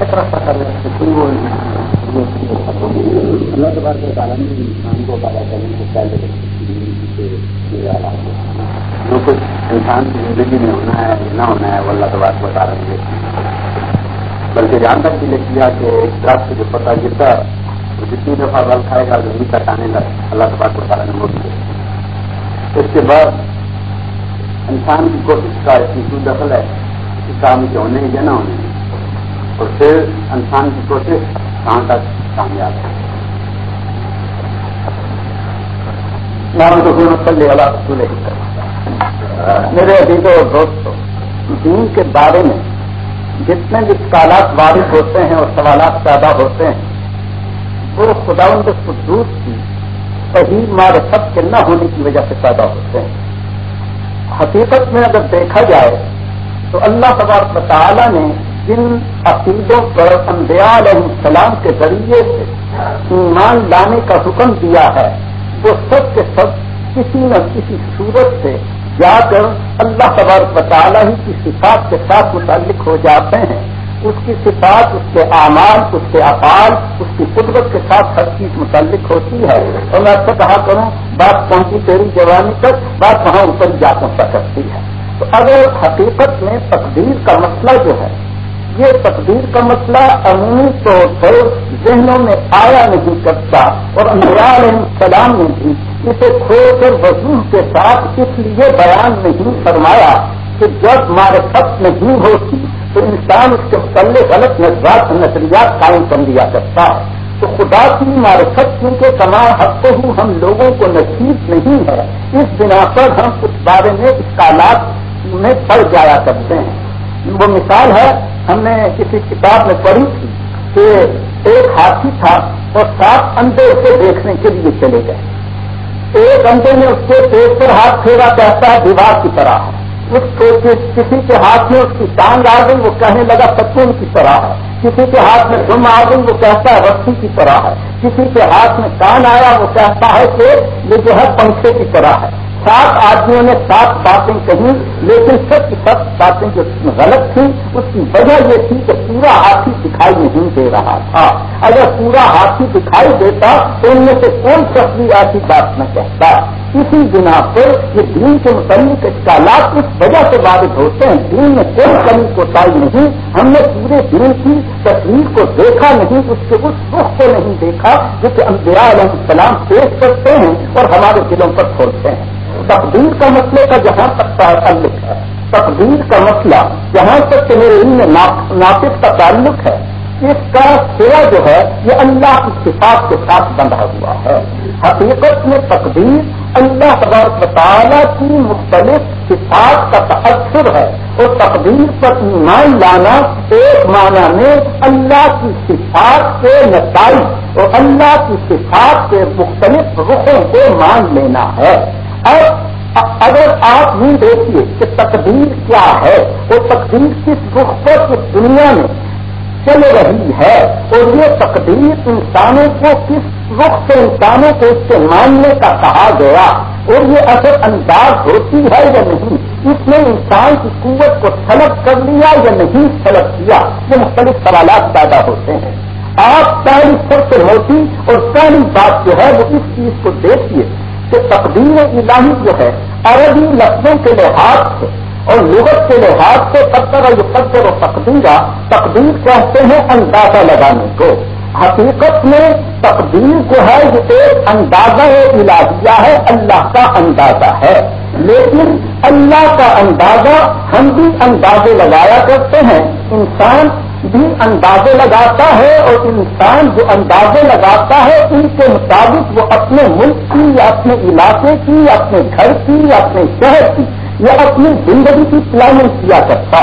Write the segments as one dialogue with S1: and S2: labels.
S1: طرح اللہ کے نے انسان کو پیدا کرنے سے پہلے جو کچھ انسان کی زندگی میں ہونا ہے نہ ہونا ہے وہ اللہ کے بعد بتا رہے ہیں بلکہ جان تک بھی کیا کہ ایک درخت جو پتہ گرتا وہ جتنی دفعہ بل کھائے گا زمین تک آنے لگا اللہ کے بعد بتا رہے ہیں اس کے بعد انسان کی کوشش کا اتنی کی دخل ہے اس کام کے ہونے یا نہ ہونے اور پھر انسان کی کوشش کہاں تک کامیاب ہے۔ میرے ابھی اور دوستوں، دین کے بارے میں جتنے بھی سوالات بارش ہوتے ہیں اور سوالات پیدا ہوتے ہیں، وہ خدا ان کے قدوس کی صحیح معرفت کے نہ ہونے کی وجہ سے پیدا ہوتے ہیں۔ حقیقت میں اگر دیکھا جائے تو اللہ تبارک تعالیٰ نے جن عقیدوں پر انبیاء علیہ السلام کے ذریعے سے ایمان لانے کا حکم دیا ہے، وہ سب کے سب کسی نہ کسی صورت سے جا کر اللہ تبارک تعالیٰ ہی کی صفات کے ساتھ متعلق ہو جاتے ہیں۔ اس کی صفات، اس کے اعمال، اس کے اقال اس کی قدرت کے ساتھ ہر چیز متعلق ہوتی ہے۔ اور میں آپ سے کہا کروں، بات پہنچی تیری جوانی تک، بات وہاں اوپر جا پہنچا سکتی ہے۔ تو اگر حقیقت میں تقدیر کا مسئلہ جو ہے یہ تقدیر کا مسئلہ عمومی طور پر ذہنوں میں آیا نہیں کرتا اور علیہ السلام نے بھی اسے کھو کر وضوح کے ساتھ اس لیے بیان نہیں فرمایا کہ جب معرفت نہیں ہوتی تو انسان اس کے متعلق غلط نظرات نظریات قائم کر لیا کرتا ہے۔ تو خدا کی معرفت کیونکہ تمام حق ہوں ہم لوگوں کو نصیب نہیں ہے، اس بنا پر ہم اس بارے میں اس کالات میں پڑ جایا کرتے ہیں۔ وہ مثال ہے ہم نے کسی کتاب میں پڑھی تھی کہ ایک ہاتھی تھا اور سات انڈے اسے دیکھنے کے لیے چلے گئے۔ ایک انڈے نے اس کے پیٹ پر ہاتھ پھیرا، کہتا ہے، دیوار کی طرح۔ اس کو کسی کے ہاتھ میں اس کی ٹانگ آ گئی، وہ کہنے لگا، ستون کی طرح ہے۔ کسی کے ہاتھ میں دم آ گئی، وہ کہتا ہے، رسی کی طرح ہے۔ کسی کے ہاتھ میں کان آیا، وہ کہتا ہے کہ یہ جو ہے پنکھے کی طرح ہے۔ سات آدمیوں نے سات باتیں کہیں لیکن سب کی سب باتیں جو غلط تھیں، اس کی وجہ یہ تھی کہ پورا ہاتھی دکھائی نہیں دے رہا تھا۔ اگر پورا ہاتھی دکھائی دیتا، تو ان میں سے کون شخص ایسی بات نہ کہتا۔ اسی بنا پر یہ دین کے متعلق اس وجہ سے واضح ہوتے ہیں، دین میں کوئی کمی کوتا نہیں۔ ہم نے پورے دین کی تصویر کو دیکھا نہیں، اس کے اس رخ کو نہیں دیکھا، جو کہ انبیاء علیہ السلام پیش کرتے ہیں اور ہمارے دلوں پر کھولتے ہیں۔ تقدیر کا مسئلے کا جہاں تک تعلق ہے۔ تقدیر کا مسئلہ جہاں تک کہ میرے علم میں ناطف کا تعلق ہے، اس کا سیوا جو ہے، یہ اللہ کی صفات کے ساتھ بندھا ہوا ہے۔ حقیقت میں تقدیر اللہ تبارک تعالیٰ کی مختلف صفات کا تأثر ہے۔ اور تقدیر پر ایمان لانا ایک معنی میں اللہ کی صفات کے نتائج اور اللہ کی صفات کے مختلف رخوں کو مان لینا ہے۔ اگر آپ یہ دیکھیے کہ تقدیر کیا ہے، وہ تقدیر کس رخ پر کس دنیا میں چل رہی ہے، اور یہ تقدیر انسانوں کو کس رخ سے، انسانوں کو اس سے ماننے کا کہا گیا، اور یہ اثر انداز ہوتی ہے یا نہیں؟ اس نے انسان کی قوت کو سلب کر لیا یا نہیں سلب کیا؟ یہ مختلف سوالات پیدا ہوتے ہیں۔ آپ پہلی سب سے موٹی اور پہلی بات جو ہے، وہ اس چیز کو دیکھیے کہ تقدیر الہی جو ہے، عربی لفظوں کے لحاظ سے اور لغت کے لحاظ سے پتھر اور قدر و تقدیرہ تقدیر کہتے ہیں اندازہ لگانے کو۔ حقیقت میں تقدیر جو ہے، یہ ایک اندازہ الہیہ ہے، اللہ کا اندازہ ہے۔ لیکن اللہ کا اندازہ ہم بھی اندازے لگایا کرتے ہیں۔ انسان بھی اندازے لگاتا ہے اور انسان جو اندازے لگاتا ہے، ان کے مطابق وہ اپنے ملک کی یا اپنے علاقے کی یا اپنے گھر کی یا اپنے شہر کی یا اپنی زندگی کی پلاننگ کیا کرتا۔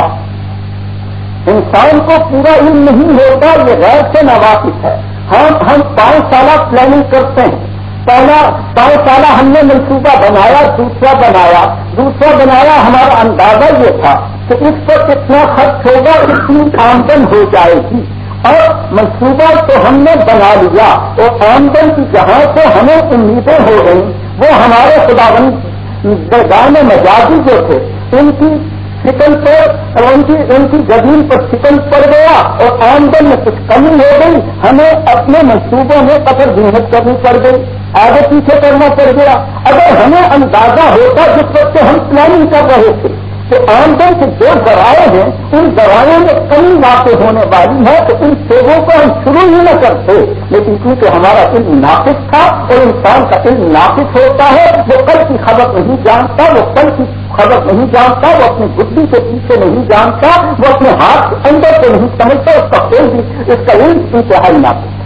S1: انسان کو پورا علم نہیں ہوتا، یہ غیر سے نواقف ہے۔ ہم ہم پانچ سالہ پلاننگ کرتے ہیں۔ پہلا، پانچ سالہ ہم نے منصوبہ بنایا، دوسرا بنایا۔ دوسرا بنایا، ہمارا اندازہ یہ تھا کہ اس پر کتنا خرچ ہوگا، اتنی آمدن ہو جائے گی۔ اور منصوبہ تو ہم نے بنا لیا۔ اور آمدن کی جہاں سے ہمیں امیدیں ہو گئی وہ ہمارے خدا بند مجازی جو تھے، ان کی شکن پر، ان کی ان کی زمین پر شکن پڑ گیا اور آمدن میں کچھ کمی ہو گئی۔ ہمیں اپنے منصوبوں میں قطر محنت کرنی پڑ گئی۔ آگے پیچھے کرنا پڑ گیا۔ اگر ہمیں اندازہ ہوتا جس وقت ہم پلاننگ کر رہے تھے کہ آمدن کے جو ذرائع ہیں، ان ذرائع میں کمی واقع ہونے والی ہے تو ان سیبوں کو ہم شروع ہی نہ کرتے۔ لیکن کیونکہ ہمارا علم ناقص تھا اور انسان کا علم ناقص ہوتا ہے، وہ کل کی خبر نہیں جانتا، وہ کل کی خبر نہیں جانتا، وہ اپنی بدھی کے پیچھے نہیں جانتا، وہ اپنے ہاتھ کے اندر کو نہیں سمجھتا، اس کا کوئی بھی اس کا علم انتہائی ناقص ہے۔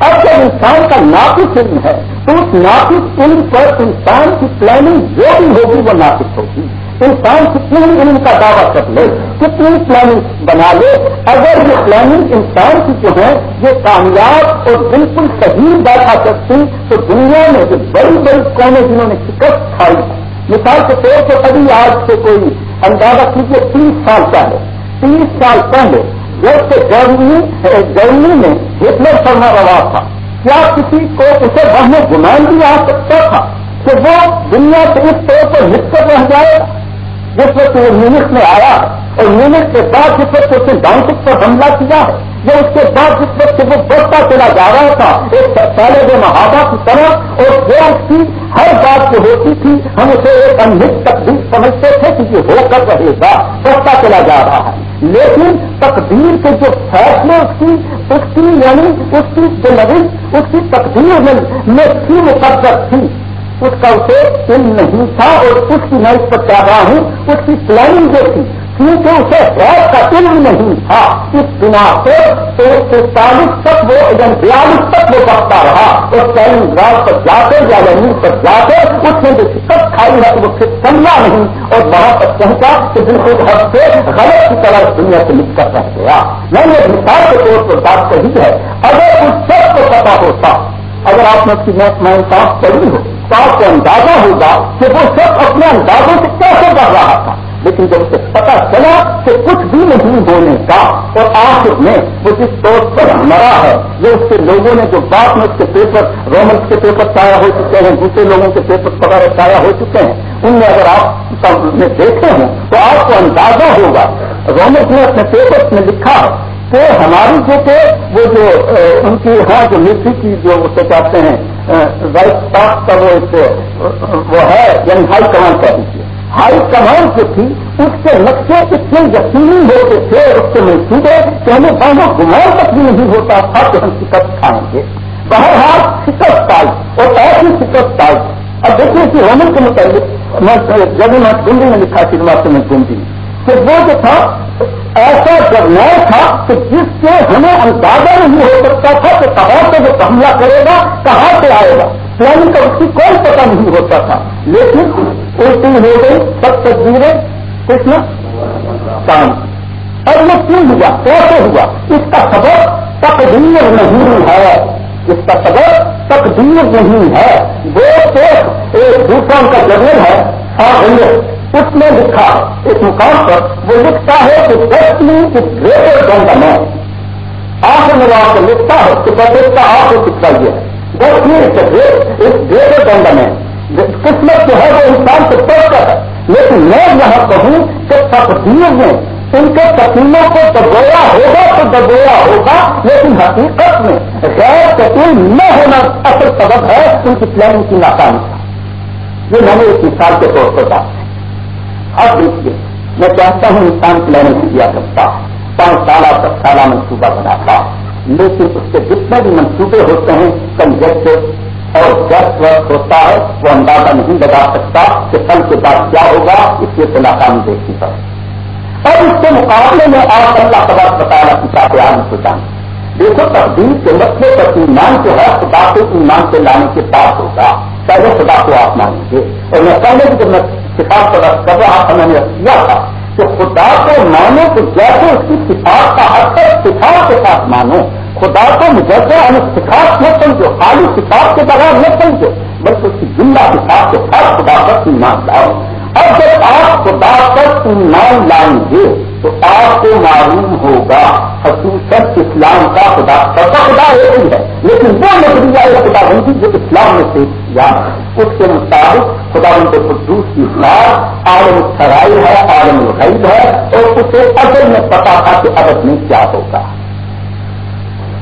S1: اب جب انسان کا ناقص علم ہے، تو اس ناقص علم پر انسان کی پلاننگ جو بھی ہوگی وہ ناقص ہوگی۔ انسان کتنی علم کا دعویٰ کر لے، کتنی پلاننگ بنا لے۔ اگر یہ پلاننگ انسان کی جو ہے، یہ کامیاب اور بالکل صحیح بیٹھا کرتی، تو دنیا میں جو بڑی بڑی قومیں جنہوں نے شکست کھائی، مثال کے طور پر ابھی آج سے کوئی اندازہ کیجیے تیس سال پہلے تیس سال پہلے، جب سے جرمنی جرمنی میں ہٹلر فرما روا تھا، کیا کسی کو اسے میں گمان بھی آ سکتا تھا کہ وہ دنیا سے اس طور پر نکل رہ جائے؟ گا جس وقت وہ میونک میں آیا اور میونک کے بعد جس وقت اس نے ڈانسک پر حملہ کیا، یا اس کے بعد جس وقت وہ بڑھتا چلا جا رہا تھا، ایک پہلے کے محابہ کی طرح، اور وہ اس کی ہر بات جو ہوتی تھی، ہم اسے ایک انت تقدیر سمجھتے تھے کہ یہ ہو کر رہے گا، بڑھتا چلا جا رہا ہے۔ لیکن تقدیر کے جو فیصلے اس کی اس کی یعنی اس کی جو نویز اس کی تقدیر میں تھی مقدر تھی۔ اس کا اسے علم نہیں تھا اور اس کی میں اس پر چاہ رہا ہوں، اس کی پلاننگ جو تھی، کیونکہ اسے غیر کا علم نہیں تھا۔ اس بنا سے تینتالیس تک وہ بیالیس تک وہ بڑھتا رہا۔ اور تعلیم گراؤ پر جا کر یا زمین پر جا کر اس نے جو شکست کھائی ہے، وہ پھر سمجھا نہیں۔ اور وہاں پر پہنچا کہ بالکل حد سے غلط کی طرح دنیا سے نکل کر رہ گیا۔ میں نے مثال کے طور پر بات کہی ہے، اگر اس سب کو پتا ہوتا، اگر آپ نے اس کی میں صاف پڑھی ہو تو آپ کو اندازہ ہوگا کہ وہ سب اپنے اندازوں سے کیسے بڑھ رہا تھا۔ لیکن جب اسے پتا چلا کہ کچھ بھی نہیں ہونے کا اور آخر میں وہ جس طور پر مرا ہے جو اس کے لوگوں نے جو بات میں اس کے پیپر رومنس کے پیپر چایا ہو چکے ہیں، دوسرے لوگوں کے پیپر وغیرہ چایا ہو چکے ہیں۔ ان میں اگر آپ نے دیکھے ہوں تو آپ کو اندازہ ہوگا۔ رومنس نے اپنے پیپر میں لکھا کہ ہماری جو کہ وہ جو ان کی ہاں جو ملٹری کی جو اسے کہتے ہیں رائٹ کا وہ وہ ہے یعنی ہائی کمان کہہ دیجیے ہائی کمان جو تھی، اس کے نقشے اتنے یقینی ہوتے تھے اور اس کے منصوبے کہ ہمیں باہر گمان تک بھی نہیں ہوتا تھا کہ ہم شکست کھائیں گے۔ بہرحال شکست آئی، اور ایسی شکست آئی۔ اب دیکھیے کہ ہونے کے متعلق میں، جب میں گنڈی میں لکھا سنیما سے میں گنڈی، کہ وہ جو تھا ایسا جرنا تھا کہ جس سے ہمیں اندازہ نہیں ہو سکتا تھا کہ کہاں سے وہ حملہ کرے گا، کہاں سے آئے گا۔ یعنی پلاننگ کا اس کی کوئی پتہ نہیں ہوتا تھا۔ لیکن الٹی ہو گئی، سب تصویریں کچھ نہ۔ کام۔ اور یہ کیوں ہوا؟ کیسے ہوا؟ اس کا سبب تقدیر نہیں ہے۔ اس کا سبب تقدیر نہیں ہے۔ وہ ایک دوسرا کا جگہ ہے۔ ہاں اس نے لکھا، اس مقام پر وہ لکھتا ہے کہ ڈیسٹنی از گریٹر دین دا مین آخر میں وہاں سے لکھتا ہے کہ بس کا آپ کو سکھا یہ ہے ڈیسٹنی از گریٹر دین دا مین قسمت جو ہے وہ انسان سے پڑھ کر ہے۔ لیکن میں یہاں کہوں کہ تقدیر میں ان کے تقیموں کو دبویا ہوگا تو دبویا ہوگا، لیکن حقیقت میں غیر تقیم نہ ہونا اصل سبب ہے ان کی پلاننگ کی ناکامی۔ کا یہ میں نے ایک مثال کے طور پر بات اب دیکھیے میں چاہتا ہوں انسان پلاننگ کیا کرتا، پانچ سالہ، دس سالہ منصوبہ بناتا۔ لیکن اس کے جتنے بھی منصوبے ہوتے ہیں کنجیکٹ اور جس وقت ہوتا ہے، وہ اندازہ نہیں لگا سکتا کہ کل کے بعد کیا ہوگا، اس لیے تو ناکامی دیکھنی پڑے۔ اور اس کے مقابلے میں آپ اللہ کا بتانا کی چاہتے آدمی کو جانے دیکھو تبدیل کے مسئلے پر ایمان جو ہے، خدا کو ایمان سے لانے کے بعد ہوگا۔ پہلے خدا کو آپ مانیں گے۔ اور میں پہلے بھی جب میں کتاب کا رقص کر نے کیا تھا کہ خدا کو مانو تو جیسے اس کی کتاب کا اثر کتاب کے ساتھ مانو۔ خدا کو مجھے ہمیں سکھاس نہ سمجھو، خالی کتاب کے بغیر نہ سمجھو، بلکہ اس کی زندہ کتاب کے ساتھ خدا پر ایمان لاؤ۔ اب جب آپ خدا پر ایمان لائیں گے، تو آپ کو معلوم ہوگا، خصوصاً اسلام کا خدا، سب خدا ایک ہی ہے، لیکن وہ نظریہ خدا بندی جو اسلام میں سے کیا اس کے مطابق خدا ان کے قدوس کی بات عالم سرائی ہے، عالم الغیب ہے، اور اسے اصل میں پتا تھا کہ عرب میں کیا ہوگا۔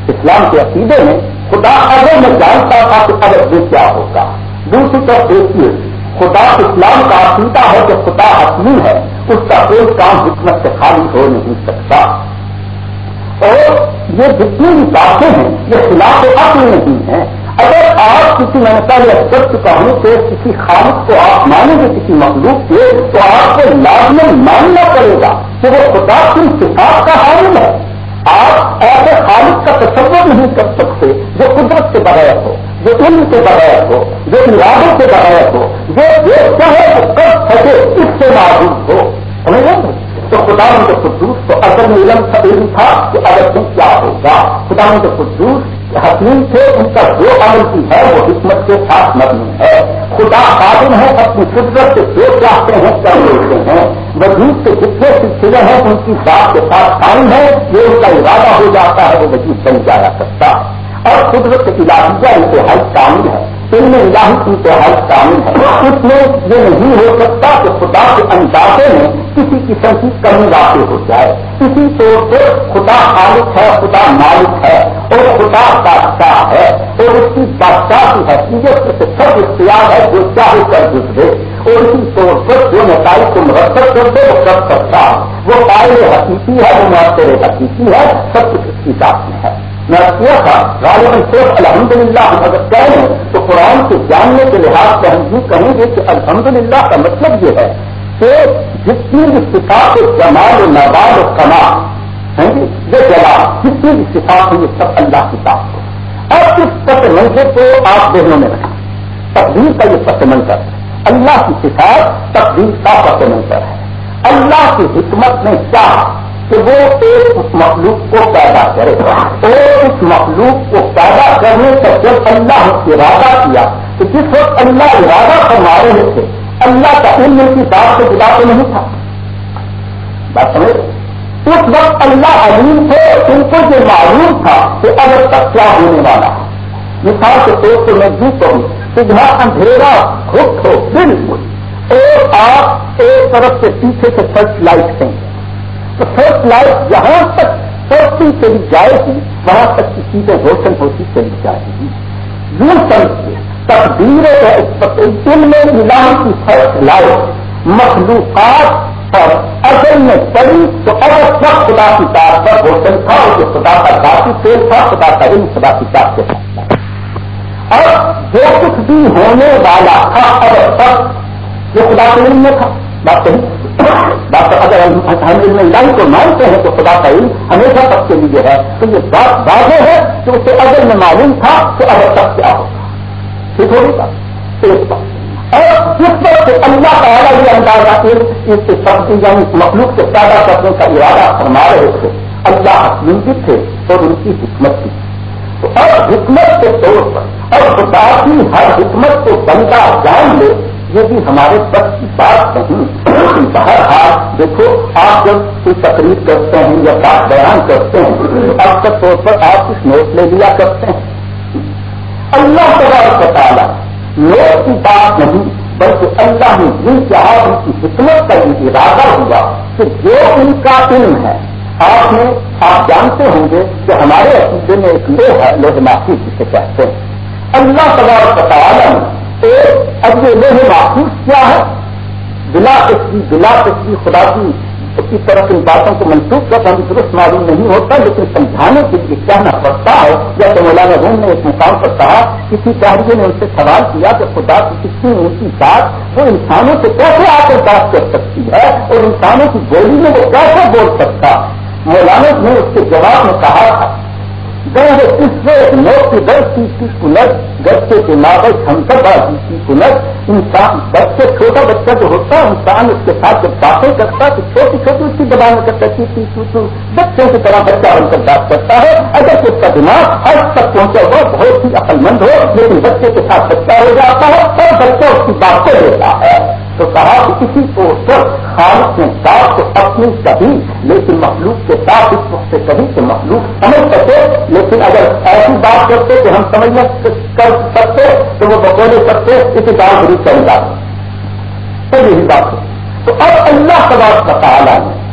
S1: اسلام کے عقیدے میں خدا اگر میں جانتا تھا کہ عرب میں کیا ہوگا۔ دوسری طرف دیکھیے، خدا اسلام کا عقیدہ ہے کہ خدا حتمی ہے، اس کا کوئی کام حکمت سے خالی ہو نہیں سکتا۔ اور یہ جتنی بھی باتیں ہیں، یہ خلاف عقل نہیں ہے۔ اگر آپ کسی میں نے پہلے کر چکا ہوں کہ کسی خالق کو آپ مانیں گے، کسی مخلوق کے تو آپ کو لازمن ماننا پڑے گا کہ وہ خدا کن صفات کا حامل ہے۔ آپ ایسے خالق کا تصور نہیں کر سکتے جو قدرت کے بغیر ہو، جو علم کے بغیر ہو، جو ارادوں کے بغیر ہو، جو دیکھتا ہے وہ کب سکے اس سے معروف ہو۔ سمجھ تو خدا ان کے قدوس تو اگر علم علم تھا کہ اگر تم کیا ہوگا؟ خدا ان کے قدوس حکیم تھے ان کا جو عمل کی ہے، وہ حکمت کے ساتھ مبنی ہے۔ خدا قابل ہے، اپنی قدرت سے جو چاہتے ہیں کر لیتے ہیں۔ وجود سے جتنے سلسلے ہیں، ان کی ذات کے ساتھ قائم ہے۔ جو ان کا ارادہ ہو جاتا ہے، وہ وجود بن جایا کرتا۔ اور قدرت الہیہ انتہائی کامل ہے۔ علم الہی انتہائی کامل ہے۔ اس میں یہ نہیں ہو سکتا کہ خدا کے اندازے میں کسی قسم کی کمی واقع ہو جائے۔ کسی طور سے خدا خالق ہے، خدا مالک ہے اور خدا بادشاہ ہے اور اس کی بادشاہ کی حیثیت سے سب اختیار ہے جو چاہے کر گزرے۔ اور اسی طور پر جو نتائج کو مرتب کر دے، وہ کر سکتا وہ قائل حقیقی ہے، وہ معاشرے حقیقی ہے، سب کچھ اس کی ساتھ میں ہے۔ میں کیا تھا؟ غالباً صرف الحمد للہ ہم اگر کہیں تو قرآن کے جاننے کے لحاظ سے ہم یوں کہیں گے کہ الحمد للہ کا مطلب یہ ہے کہ جتنی بھی صفات جمال و نواب و کما ہیں جی، یہ جواب جتنی بھی صفات ہیں یہ سب اللہ کی بات ہو اور اس پس منظر کو آپ ذہنوں میں رکھیں۔ تقدیر کا یہ پس منظر ہے۔ اللہ کی صفات تقدیر کا پس منظر ہے۔ اللہ کی حکمت نے چاہ کہ وہ ایک مخلوق کو پیدا کرے۔ اور اس مخلوق کو پیدا کرنے کا جب اللہ ارادہ کیا، تو جس وقت اللہ ارادہ فرما رہے تھے، اللہ کا علم کی بات سے جدا تو نہیں تھا۔ بات سمجھ اس وقت اللہ علیم تھے، ان کو یہ معلوم تھا کہ اب تک کیا ہونے والا ہے۔ مثال کے طور پر میں یوں کہوں کہ جہاں اندھیرا خود ہو بالکل اور آپ ایک طرف سے پیچھے سے فرسٹ لائٹ دیں تو فرسٹ لائٹ جہاں تک سوچتی چلی جائے گی، وہاں تک کی چیزیں روشن ہوتی چلی جائے گی۔ یوں سمجھے تقدیر ان میں نیلام کی فرسٹ لائٹ مخلوقات پر اصل میں پڑی تو اگر سب خدا کی کار پر روشن تھا، اور جو خدا کا ذاتی تیل تھا، خدا کا علم، خدا کی کار کے ساتھ۔ اور جو کچھ بھی ہونے والا تھا، اگر سب جو خدا کے علم میں تھا، بات صحیح۔ ڈاکٹر اگر ہم علم اللہ کو مانتے ہیں تو خدا کا علم ہمیشہ تک کے لیے ہے۔ تو یہ بات واضح ہے کہ اسے اگر میں معلوم تھا تو اگر تک کیا ہوگا؟ ٹھیک ہوگا ایک بات۔ اور جس وقت اللہ تعالیٰ یہ اندازہ اس سبزی یعنی مخلوق سے پیدا کرنے کا ارادہ فرما رہے تھے۔ اللہ حسین بھی تھے اور ان کی حکمت تھی تو اور حکمت کے طور پر اور خدا کی ہر حکمت کو بندہ جان لے یہ بھی ہمارے بس کی بات نہیں. ہر حال دیکھو، آپ جب کوئی تقریر کرتے ہیں یا بات بیان کرتے ہیں تو اکثر طور پر آپ کچھ نوٹ لے لیا کرتے ہیں۔ اللہ کا تعالیٰ نوٹ کی بات نہیں، بلکہ اللہ نے جن چاہا ان کی حکمت کا یہ ارادہ ہوا کہ جو ان کا علم ہے، آپ نے، آپ جانتے ہوں گے کہ ہمارے عقیدے میں ایک لوہ ہے لوہ معافی جسے کہتے ہیں۔ اللہ تبار تعالیٰ اب یہ لوہے محفوظ کیا ہے؟ بلا کی بلا کی خدا کی کی طرف ان باتوں کو منسوخ کر ہم درست معلوم نہیں ہوتا، لیکن سمجھانے کے لیے کہنا پڑتا ہے؟ جیسے مولانا روم نے ایک مقام پر کہا، کسی چاہیے نے ان سے سوال کیا کہ خدا کی کتنی اونچی بات وہ انسانوں سے کیسے آ کر بات کر سکتی ہے؟ اور انسانوں کی بولی میں وہ کیسے بول سکتا؟ مولانا نے اس کے جواب میں کہا تھا گنج اس سے نوٹ کی دس چیز کی کنت بچے کے ناقص ہمسر بازی کی کنت۔ انسان، بچے، چھوٹا بچہ جو ہوتا ہے انسان اس کے ساتھ جب باتیں کرتا، تو چھوٹی چھوٹی اس کی دبان کرتا ہے بچوں کی طرح بچہ بن کر بات کرتا ہے۔ اگر اس کا دماغ ہر تک پہنچا ہو بہت ہی عقل مند ہو، لیکن بچے کے ساتھ بچہ ہو جاتا ہے اور بچہ اس کی بات کو لیتا ہے۔ تو کہا کہ کسی کو خالص نے ساتھ تو اپنی کبھی، لیکن مخلوق کے ساتھ اس وقت سے کبھی کہ مخلوق سمجھ سکے۔ لیکن اگر ایسی بات کرتے کہ ہم سمجھ کر سکتے، تو وہ بکولے سکتے، اسی کام ضرور چل جاتے تو یہی بات ہے۔ تو اب اللہ سباب کا بات بتا رہا ہے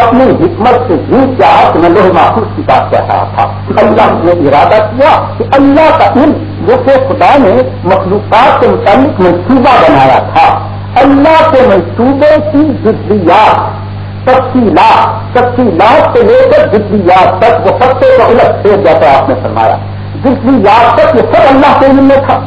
S1: اپنی حکمت سے یوں کیا کہ میں لوہ محفوظ کی بات کہہ رہا تھا۔ اللہ نے ارادہ کیا کہ اللہ کا علم جو کہ خدا نے مخلوقات کے متعلق منصوبہ بنایا تھا۔ اللہ کے منصوبے کی جدیات تفصیلات تفصیلات سے لے کر جدیات تک وہ سب کو الگ سے جیسا آپ نے فرمایا۔ جدیات تک یہ سب اللہ کے علم میں تھا۔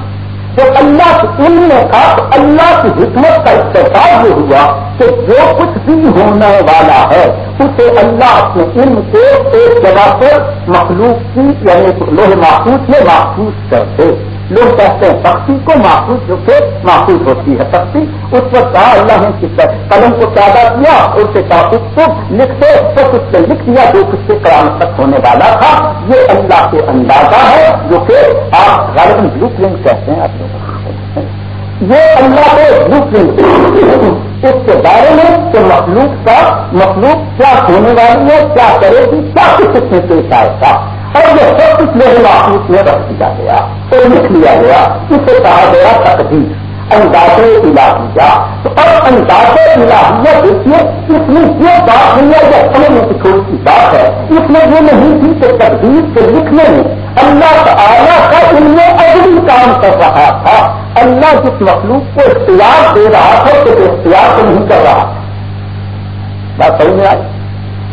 S1: جو اللہ کے علم میں تھا، تو اللہ کی حکمت کا استعمال یہ ہوا کہ جو کچھ بھی ہونے والا ہے، اسے اللہ اپنے علم کو ایک جگہ پر مخلوق کی یعنی لوہے محفوظ میں محفوظ کرتے لوگ کہتے ہیں سختی کو محفوظ جو کہ محفوظ ہوتی ہے سختی، اس پر کہا اللہ نے قلم کو پیدا کیا، اس سے کہا اس کو لکھتے، تو کچھ سے لکھ دیا جو کچھ سے قیام تک ہونے والا تھا۔ یہ اللہ کے اندازہ ہے جو کہ آپ غالباً بلو پرنٹ کہتے ہیں، آپ لوگ۔ یہ اللہ کے بلو پرنٹ اس کے بارے میں کہ مخلوق کا مخلوق کیا ہونے والی ہے، کیا کرے گی، کیا کچھ اس میں پیش آئے گا۔ اور یہ سب کچھ میرے محفوظ میں رکھ دیا گیا اور لکھ لیا گیا، اسے کہا گیا تقدیر انداز الہیہ۔ تو اب انداز الہیہ دیکھیے، اس میں یہ بات نہیں ہے یہ سمجھنے کی تھوڑی سی بات ہے، اس میں یہ نہیں تھی کہ تقدیر کے لکھنے میں اللہ تعالیٰ کا ان میں اگلی کام کر رہا تھا۔ اللہ جس مخلوق کو اختیار دے رہا تھا تو اختیار کو نہیں کر رہا۔ تھا بات سمجھ میں آئی؟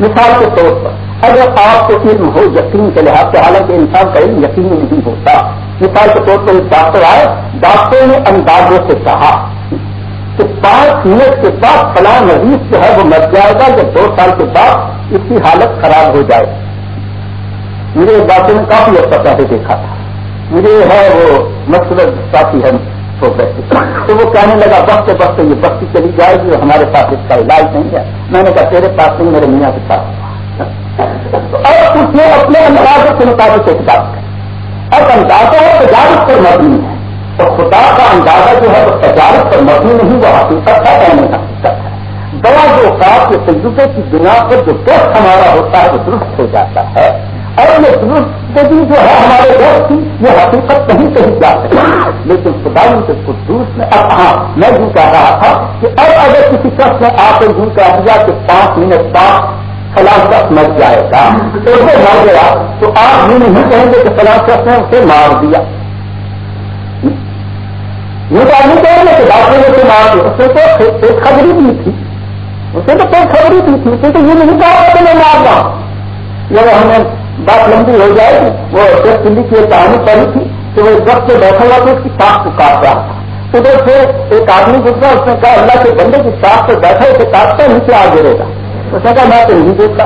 S1: مثال کے طور پر۔ اگر آپ کو علم ہو یقین کے لحاظ سے حالانکہ انسان کا علم یقین نہیں ہوتا، مثال کے طور پر ایک ڈاکٹر آئے، ڈاکٹر نے اندازوں سے کہا کہ پانچ منٹ کے بعد فلاں مریض جو ہے وہ مر جائے گا یا دو سال کے بعد اس کی حالت خراب ہو جائے میرے ڈاکٹر نے کافی عرصہ پہلے دیکھا تھا۔ مجھے ہے وہ مسئلہ کافی ہے تو وہ کہنے لگا بختے بختے یہ بختی چلی جائے گی ہمارے پاس اس کا علاج نہیں ہے۔ میں نے کہا، تیرے پاس نہیں، میرے میاں کے پاس۔ اور اس نے اپنے انداز کے مطابق ایک بات اب اندازہ ہے تجارت پر مبنی ہے۔ تو خدا کا اندازہ جو ہے وہ تجارت پر مبنی نہیں، وہ حقیقت کا کہنے کا حقیقت ہے؟ دوا جو اوقات کے تجربے کی بنا پر جو ٹیسٹ ہمارا ہوتا ہے، وہ درست ہو جاتا ہے۔ اور یہ درست جو ہے ہمارے دوست کی، یہ حقیقت کہیں کہیں جا سکتی لیکن خدا کے قدوس نے اب ہاں میں یوں کہہ رہا تھا کہ اب اگر کسی شخص نے آپ کو یوں کہہ دیا کہ پانچ منٹ بعد فلاں شخص مر جائے گا۔ تو اسے مر گیا، تو آپ یہ نہیں کہیں گے کہ فلاں شخص نے اسے مار دیا۔ یہ تو آدمی کہیں گے کہ ڈاکٹر نے اسے مار دیا۔ اسے تو ایک خبری بھی تھی۔ اسے تو کوئی خبری بھی تھی۔ اسے تو یہ نہیں کہا کہ میں مار رہا جب ہمیں بات لمبی ہو جائے گی۔ وہ شیخ دلی کی ایک کہانی پڑی تھی کہ وہ ایک وقت پہ بیٹھا ہوا تو اس کی سانس کو کاٹ رہا تھا۔ ادھر سے ایک آدمی گزرا، اس نے کہا، اللہ کے بندے کی سانس پہ بیٹھا، اسے کاٹتا نیچے آ گرے گا۔ اس نے کہا میں تو نہیں دیکھتا۔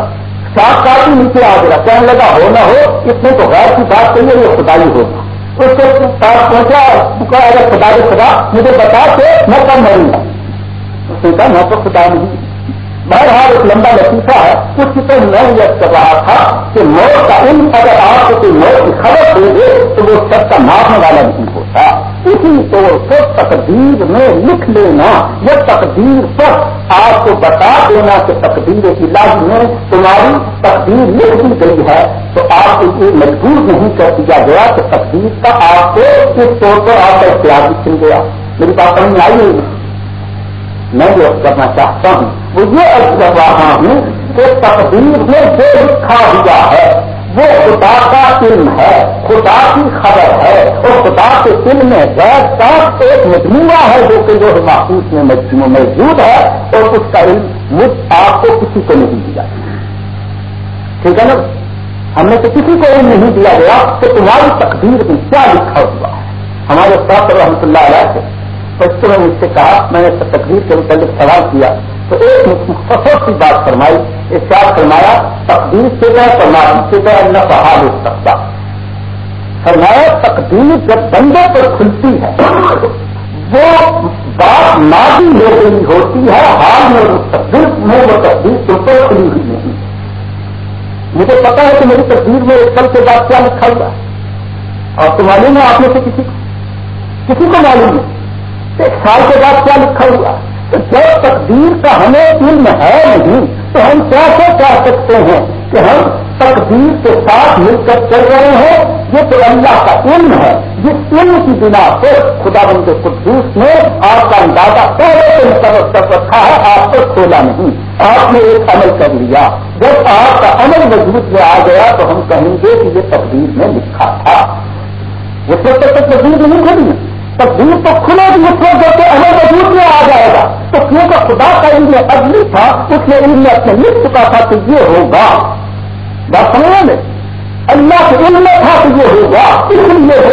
S1: ساتھ ساتھ ہی نیچے آ گیا۔ کہنے لگا، ہو نہ ہو، اس میں تو غیر کی بات کہی ہے، یہ خدائی ہوگا۔ اس کے پاس پہنچا اگر خدا خدا، مجھے بتا کے میں کب مروں گا اس نے کہا میں تو خدا نہیں بہرحال ایک لمبا لطیفہ ہے، کچھ تو میں یہ کر رہا تھا کہ موت کا علم اگر آپ کو کوئی موت کی خبر دیں گے تو وہ سب کا مارنے والا نہیں ہوتا۔ اسی طور پر تقدیر میں لکھ لینا یہ تقدیر پر آپ کو بتا دینا کہ تقدیر کی میں تمہاری تقدیر لکھ دی گئی ہے۔ تو آپ کو یہ مجبور نہیں کر دیا گیا کہ تقدیر کا آپ کو اس طور پر آپ کا اختیار بھی چل گیا۔ میری بات سمجھ آئی نہیں میں جو کرنا چاہتا ہوں وہ یہ عرض کر رہا ہوں کہ تقدیر میں جو لکھا ہوا ہے، وہ خدا کا علم ہے، خدا کی خبر ہے، اور خدا کے علم میں غیر کا ایک مجموعہ ہے جو کہ جو محفوظ میں موجود ہے، اور اس کا علم مجھ آپ کو کسی کو نہیں دیا ٹھیک ہے نا؟ ہم نے تو کسی کو علم نہیں دیا گیا کہ تمہاری تقدیر میں کیا لکھا ہوا ہے۔ ہمارے استاد رحمۃ اللہ علیہ سے بچوں نے مجھ سے کہا، میں نے تقریر کے متعلق سوال کیا۔ تو ایک مختصر سی بات فرمائی ایک کیا فرمایا، تقدیر سے گئے تو سے گئے اللہ کا ہو سکتا فرمایا، تقدیر جب بندے پر کھلتی ہے، وہ بات نادی ہو گئی ہوتی ہے، حال میں تقدیر میں وہ تقدیر تم پر کھلی ہوئی نہیں۔ مجھے پتا ہے کہ میری تصویر میں ایک کل کے بعد کیا لکھا ہوا اور تمہاری میں آپ میں سے کسی کو؟ کسی کو معلوم نہیں۔ ایک سال کے بعد کیا لکھا ہوا جب تقدیر کا ہمیں علم ہے نہیں، تو ہم کیسے کہہ سکتے ہیں کہ ہم تقدیر کے ساتھ مل کر چل رہے ہیں؟ یہ تو اللہ کا علم ہے۔ جس علم کی بنا پر خدا بند قدوس نے آپ کا اندازہ پہلے سے مقرر کر رکھا ہے، آپ کو کھولا نہیں۔ آپ نے ایک عمل کر لیا۔ جب آپ کا عمل مضبوط میں آ گیا تو ہم کہیں گے کہ یہ تقدیر میں لکھا تھا۔ اس وقت تک تقدیر نہیں کھلی تقدیر تو کھلے گی اس وقت جب عمل مضبوط میں آ جائے گا۔ تو کیونکہ خدا کا علم ادبی تھا، اس نے علم میں اپنے لکھ چکا تھا کہ یہ ہوگا۔ بات سمجھ میں؟ اللہ کے علم میں تھا کہ یہ ہوگا۔ اس لیے ہو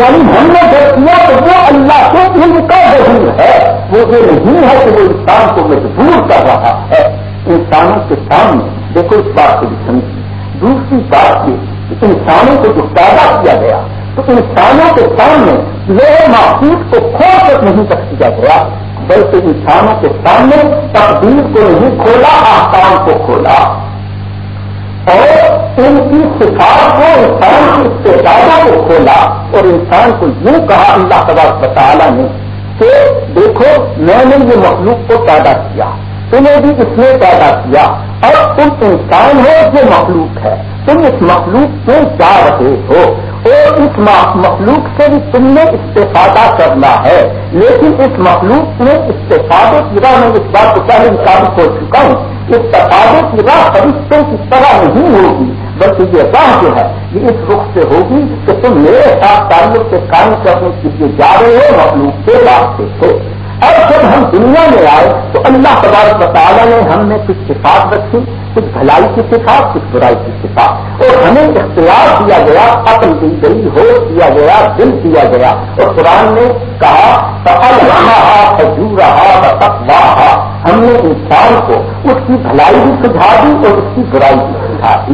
S1: یعنی ہم نے جب کیا تو وہ اللہ کے علم کا ضرور ہے۔ وہ یہ نہیں ہے کہ وہ انسان کو مجبور کر رہا ہے۔ انسانوں کے سامنے، دیکھو اس بات کو بھی سمجھیے۔ دوسری بات یہ انسانوں کو جو پیدا کیا گیا تو انسانوں کے سامنے لوہے محفوظ کو کھول کر نہیں رکھ دیا گیا بلکہ انسانوں کے سامنے تقدیر کو نہیں کھولا آسان کو کھولا۔ اور ان کی صفات کو، انسان کی استعدادوں کو کھولا۔ اور انسان کو یوں کہا، اللہ تبار تعالیٰ نے کہ دیکھو، میں نے یہ مخلوق کو پیدا کیا، تمہیں بھی اس نے پیدا کیا۔ اور تم انسان ہو جو مخلوق ہے۔ تم اس مخلوق سے جا رہے ہو۔ اور اس مخلوق سے بھی تم نے استفادہ کرنا ہے۔ لیکن اس مخلوق میں استفادے کی راہ میں اس بات کو پہلے ثابت ہو چکا ہوں استفادے کی راہ فرشتوں کی طرح نہیں ہوگی، بلکہ یہ راہ جو ہے یہ اس رخ سے ہوگی کہ تم میرے ساتھ تعلق سے قائم کرنے کے لیے جا رہے ہو، مخلوق کے راستے سے۔ اب جب ہم دنیا میں آئے تو اللہ تبارک تعالیٰ نے ہم نے کچھ صفات رکھی۔ کچھ بھلائی کی کتاب، کچھ برائی کی کتاب۔ اور ہمیں اختیار دیا گیا، عقل دی گئی ہو دیا گیا، دل دیا گیا۔ اور قرآن نے کہا کھجور رہا تقواہ ہم نے انسان کو اس کی بھلائی بھی سجھا دی اور اس کی برائی بھی سجھا دی۔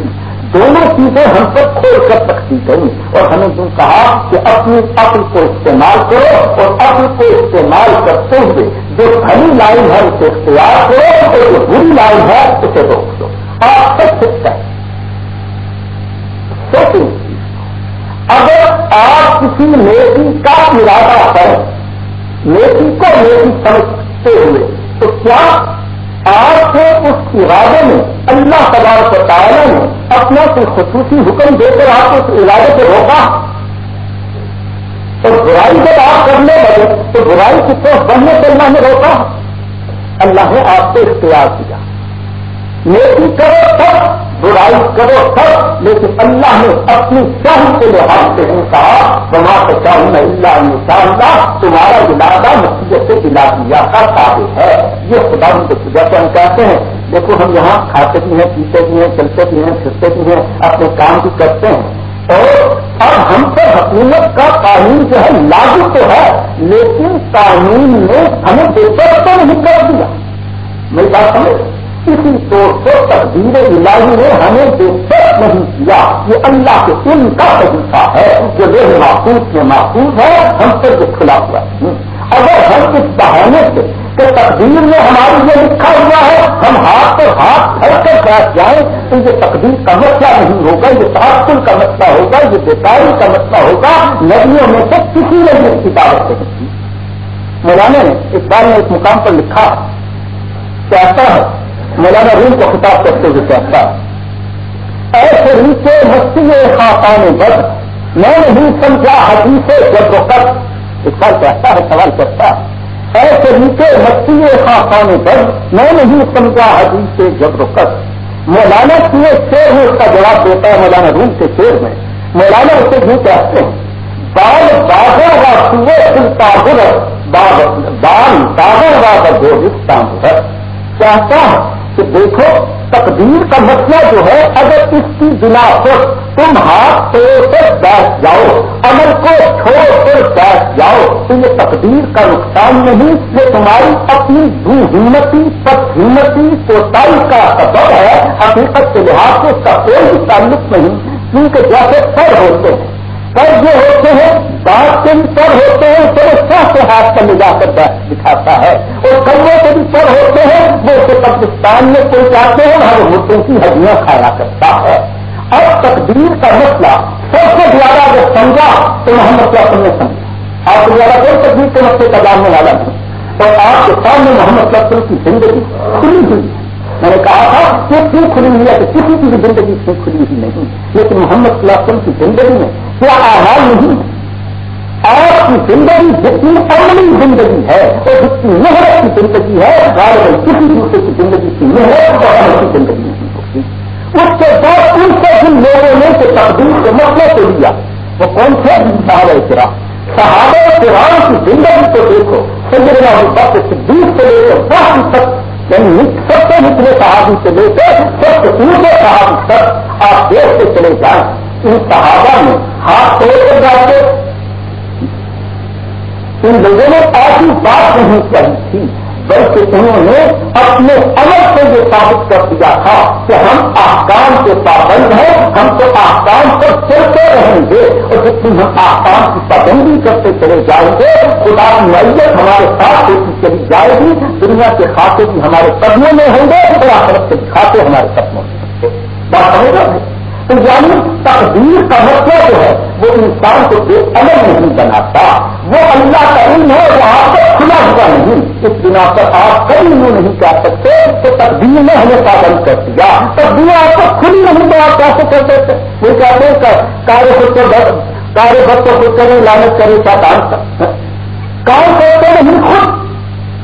S1: دونوں چیزیں ہم پر کھول کر سکتی گئی اور ہمیں جو کہا کہ اپنی عقل کو استعمال کرو اور عقل کو استعمال کرتے ہوئے جو بھلی لائن ہے اسے اختیار کرو اور جو بری لائن ہے اسے روک دو۔ آپ سب سکتا ہے سوچیں۔ اگر آپ کسی نیتی کا ارادہ کریں نیتی کو نیتی سمجھتے ہوئے، تو کیا آپ کو اس ارادے میں اللہ تبارک و تعالیٰ نے اپنا کوئی خصوصی حکم دے کر آپ اس ارادے سے روکا؟ اور برائی جب آپ کرنے لگے، تو برائی کی طرف بڑھنے سے اللہ نے روکا؟ اللہ نے آپ کو اختیار کیا۔ نیکی کرو تب برائی کرو تب لیکن اللہ نے اپنی شاہی کے لحاظ سے نہیں کہا بنا تو چاہوں میں اللہ اللہ تمہارا علاقہ مسجد سے علاقیہ کا ثابت ہے۔ یہ خدا ان کو ہم کہتے ہیں؟ دیکھو، ہم یہاں کھاتے بھی ہیں، پیتے بھی ہیں، چلتے بھی ہیں، پھرتے بھی ہیں، اپنے کام بھی کرتے ہیں۔ اور اب ہم پر حکومت کا قانون جو ہے، لاگو تو ہے، لیکن قانون نے ہمیں بے تو نہیں کر دیا۔ میری بات سمجھ؟ اسی طور پر تقدیر الہی نے ہمیں جو سچ نہیں کیا یہ اللہ کے ان کا طریقہ ہے، جو لوگ محفوظ کے محفوظ ہے، ہم سے جو کھلا ہوا اگر ہم اس بہانے سے کہ تقدیر میں ہماری یہ لکھا ہوا ہے، ہم ہاتھ پر ہاتھ پھڑ کر بیٹھ جائیں، تو یہ تقدیر کا مسئلہ نہیں ہوگا، یہ تحفظ کا مسئلہ ہوگا، یہ بیکاری کا مسئلہ ہوگا۔ ندیوں میں سے کسی نے بھی اس نہیں کی۔ مولانا نے اس بار میں ایک مقام پر لکھا، کہتا ہے مولانا روم کو خطاب کرتے ہوئے کہتا ایسے نیچے مستی خاصان بد میں نہیں سمجھا حدیث جب وہ کر اس کہتا ہے، سوال کرتا ایسے نیچے مستی خاصان بد میں نہیں سمجھا حدیث جب وہ کر مولانا کیے شیر میں اس کا جواب دیتا ہے، مولانا روم کے شیر میں؟ مولانا اسے بھی کہتے ہیں، بال باغوں کا سوئے سلتا بال باغوں کا گوشتان چاہتا ہے کہ دیکھو، تقدیر کا مسئلہ جو ہے، اگر اس کی بنا پر تم ہاتھ توڑ کر بیٹھ جاؤ، عمل کو چھوڑ کر بیٹھ جاؤ، تو یہ تقدیر کا نقصان نہیں، یہ تمہاری اپنی دو ہمتی پت ہمتی کوتائی کا سبب ہے، حقیقت کے لحاظ سے اس کا کوئی تعلق نہیں، کیونکہ جیسے سر ہوتے ہیں۔ پر جو ہوتے ہیں، بات کے بھی پر ہوتے ہیں تو وہ سے ہاتھ پر لے جا کر دکھاتا ہے۔ اور کلو کے بھی پر ہوتے ہیں، وہ اسے پاکستان میں کوئی چاہتے ہیں ہر مردوں کی ہڈیاں کھایا کرتا ہے۔ اب تقدیر کا مسئلہ، سب سے زیادہ اگر سمجھا تو محمد کیا نے سمجھا۔ آپ کو زیادہ کوئی تقدیر کے مسئلے کا جاننے والا نہیں۔ اور آپ کے سامنے محمد صلی کی زندگی کھلی ہوئی میں نے کہا تھا کہ کیوں کھلی ہوئی ہے کہ کسی کی بھی زندگی اتنی کھلی ہوئی نہیں۔ لیکن محمد وسلم کی زندگی میں کیا آواز نہیں؟ آپ کی زندگی جتنی عملی زندگی ہے اور جتنی محرت کی زندگی ہے غالب کسی دوسرے کی زندگی کی محرت اور عمل کی زندگی نہیں ہوتی۔ اس کے بعد ان سے جن لوگوں نے جو تقدیر کے مسئلے کو لیا، وہ کون سے صحابہ کرا صحابہ کرام کی زندگی کو دیکھو سنجنا وقت صدیق سے لے کر باقی تک یعنی سب سے نچلے صحابی سے لے کر، سب سے اونچے صحابی تک، آپ دیکھتے چلے جائیں۔ ان صحابہ میں ہاتھ توڑ کر جاتے ان لوگوں نے ایسی بات نہیں کہی تھی، بلکہ انہوں نے اپنے عمل سے یہ ثابت کر دیا تھا کہ ہم آکام کے پابند ہیں، ہم تو آکام پر چلتے رہیں گے۔ اور جتنی ہم آکام کی پابندی کرتے چلے جائیں گے، خدا کی ہمارے ساتھ ہوتی چلی جائے گی۔ دنیا کے خاتے بھی ہمارے قدموں میں ہوں گے خدا طرف کے کھاتے ہمارے قدموں میں ہوں گے۔ بات سمجھ رہے تو یعنی تقدیر کا مسئلہ جو ہے وہ انسان کو بے عمل نہیں بناتا۔ وہ اللہ کا علم ہے وہ آپ کو کھلا ہوا نہیں۔ اس بنا پر آپ کئی یوں نہیں کہہ سکتے تو تقدیر نے ہمیں پابند کر دیا۔ تقدیر آپ کو کھلی نہیں تو آپ کیسے کر دیتے وہ کہتے ہیں کارے خود کو کارے خود کو خود کرے لالچ کرے کیا کام کر کام کرتے نہیں خود۔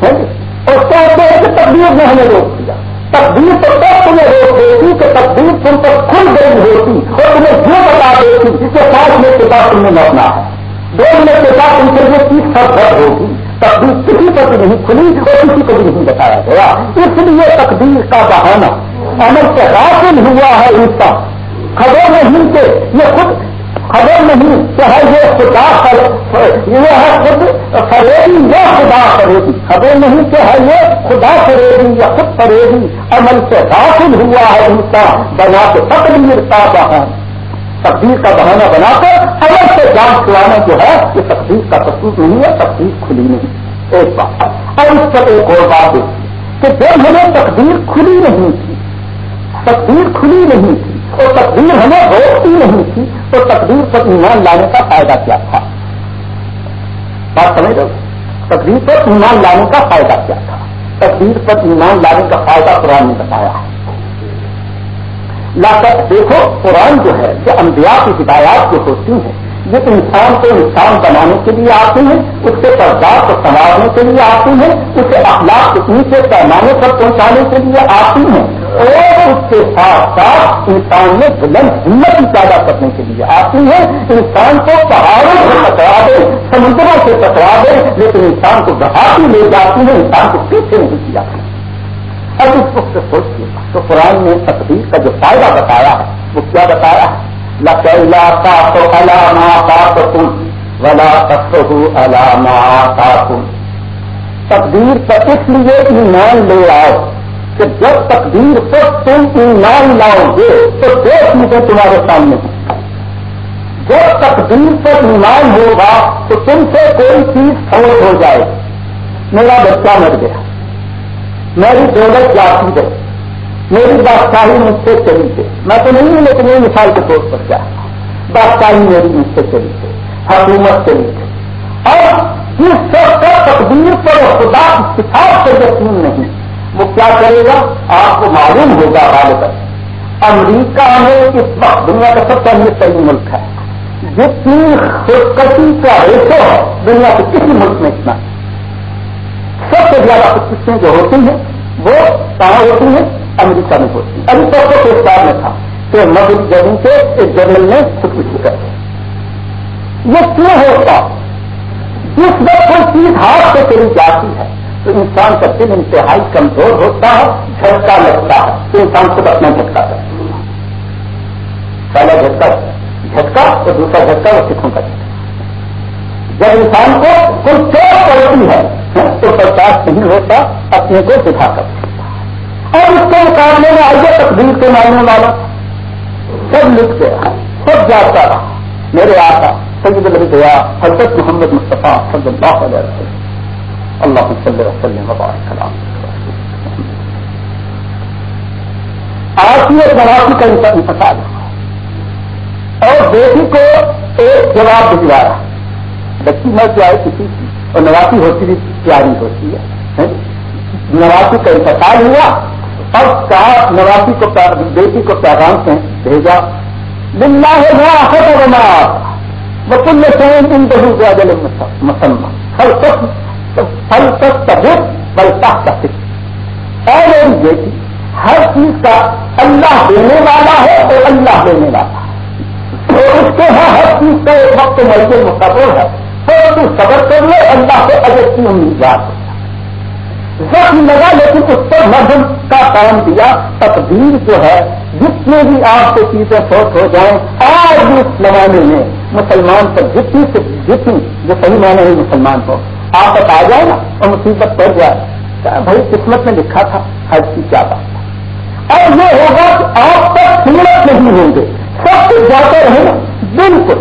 S1: جی؟ اور کہتے ہیں کہ تقدیر نے ہمیں روک دیا۔ تقدیر تو تب تمہیں روک دیتی، کہ تقدیر تم پر کھل گئی ہوتی اور تمہیں جو بتا دیتی کہ پانچ منٹ کے بعد تم نے مرنا ہے دو منٹ کے بعد تم سے یہ چیز سب بھر ہوگی۔ تقدیر کسی پر بھی نہیں کھلی اور کسی کو بھی نہیں بتایا گیا۔ اس لیے تقدیر کا بہانا عمل سے راسل ہوا ہے انسان خبر نہیں کہ یہ خود خبر نہیں چاہے یہ خدا یہ ہے خود فریبی یا خدا فریبی۔ خبر نہیں کہ ہے یہ خدا فریبی یا خود فریبی عمل سے داخل ہوا ہے، ان کا بنا کے تقدیر کا بہان تقدیر کا بہانہ بنا کر عمل سے جان چھڑانا جو ہے، یہ تقدیر کا تصویر نہیں ہے، تقدیر کھلی نہیں۔ ایک بات۔ اور اس پر ایک اور بات دیکھیے کہ جب ہمیں تقدیر کھلی نہیں تھی، تقدیر کھلی نہیں تھی اور تقدیر ہمیں روکتی نہیں تھی تو تقدیر پر ایمان لانے کا فائدہ کیا تھا؟ بات سمجھ رہے تقدیر پر ایمان لانے کا فائدہ کیا تھا؟ تقدیر پر ایمان لانے کا فائدہ قرآن نے بتایا ہے۔ لا کر دیکھو، قرآن جو ہے، جو انبیاء کی ہدایات جو ہوتی ہیں، یہ انسان کو انسان بنانے کے لیے آتے ہیں اس کے کردار کو سنوارنے کے لیے آتی ہیں، اسے اخلاق کو اونچے پیمانے پر پہنچانے کے لیے آتی ہیں۔ اور اس کے ساتھ ساتھ انسان میں بلند ہمت پیدا کرنے کے لیے آتی ہیں انسان کو پہاڑوں سے پکڑا دے، سمندروں سے پکڑا دے، لیکن انسان کو بہاتی لے جاتی ہے، انسان کو پیچھے نہیں کیا اب اس وقت سوچیے تو قرآن نے تقدیر کا جو فائدہ بتایا ہے، وہ کیا بتایا ہے؟ لکیلا کا تو علامہ تم ولا تخو علامہ تم تقدیر پر اس لیے ایمان لے آؤ کہ جب تقدیر پر تم ایمان لاؤ گے تو دو چیزیں تمہارے سامنے۔ ہیں جب تقدیر پر ایمان ہوگا تو تم سے کوئی چیز فوت ہو جائے۔ میرا بچہ مر گیا۔ میری دولت جاتی ہے۔ میری بادشاہی مجھ سے چلی تھی میں تو نہیں ہوں، لیکن یہ مثال کے طور پر کیا؟ بادشاہی میری مجھ سے چلی تھی حکومت چلی تھی اور جس سب کا تقدیر پر خدا کتاب سے یقین نہیں۔ کیا کرے گا؟ آپ کو معلوم ہوگا غالب امریکہ میں اس وقت دنیا کا سب سے امیر ترین ملک ہے۔ جتنی خودکشی کا ریشو ہے، دنیا کے کسی ملک میں اتنا۔ سب سے زیادہ خودکشیاں جو ہوتی ہیں، وہ کہاں ہوتی ہیں؟ امریکہ میں ہوتی ابھی سب کو پیشکار میں تھا کہ مغربی جگہ سے ایک جنرل نے خودکشی کر یہ کیوں ہوتا؟ جس وقت کوئی چیز ہاتھ سے چلی جاتی ہے۔ تو انسان کا دل انتہائی کمزور ہوتا ہے، جھٹکا لگتا ہے، تو انسان خود اپنا جھٹکا کرتا ہے۔ پہلا جھٹکا جھٹکا اور دوسرا جھٹکا وہ سکھوں کا جھٹکا۔ جب انسان کو کوئی چوٹ پڑتی ہے، تو برداشت نہیں ہوتا، اپنے کو دکھا کر اور اس کے مقابلے میں آئیے تقدیر کے ماننے والا۔ سب لکھ گیا، سب جاتا رہا۔ میرے آقا، سید لگ گیا حضرت محمد مصطفیٰ صلی اللہ علیہ وسلم۔ اللہ صلی وسلم وبارک کلام آسی اور نواسی کا انتقال. اور بیٹی کو ایک جواب بھجوایا بچی میں کیا ہے کسی کی اور نواسی ہوتی بھی پیاری ہوتی ہے. نواسی کا انتقال ہوا. اور کہا نواسی کو بیٹی کو پیغام سے بھیجا. بلّہ ہے وہ کل سین ان بہو مسلمان ہر شخص سخت ہر سخت بلتا اور میری بیٹی، ہر چیز کا اللہ دینے والا ہے اور اللہ دینے والا ہے۔ اس کے ہاں ہر چیز کا ایک وقت ملتے مقبول ہے۔ تو تو صبر کر لے اللہ سے اجر کی امیدوار زخم لگا لیکن اس پر مذہب کا کام دیا تقدیر جو ہے، جتنے بھی آپ سے چیزیں فوت ہو جائیں، آج بھی اس زمانے میں مسلمان پر جتنی سے جتنی جو صحیح معنی ہے، مسلمان کو آپ آ جائے نا اور مصیبت پڑ جائے بھائی قسمت میں لکھا تھا، حج کی کیا بات اور یہ ہوگا کہ آپ تک سمت نہیں ہوں گے، سب کچھ جاتے رہے نا، بالکل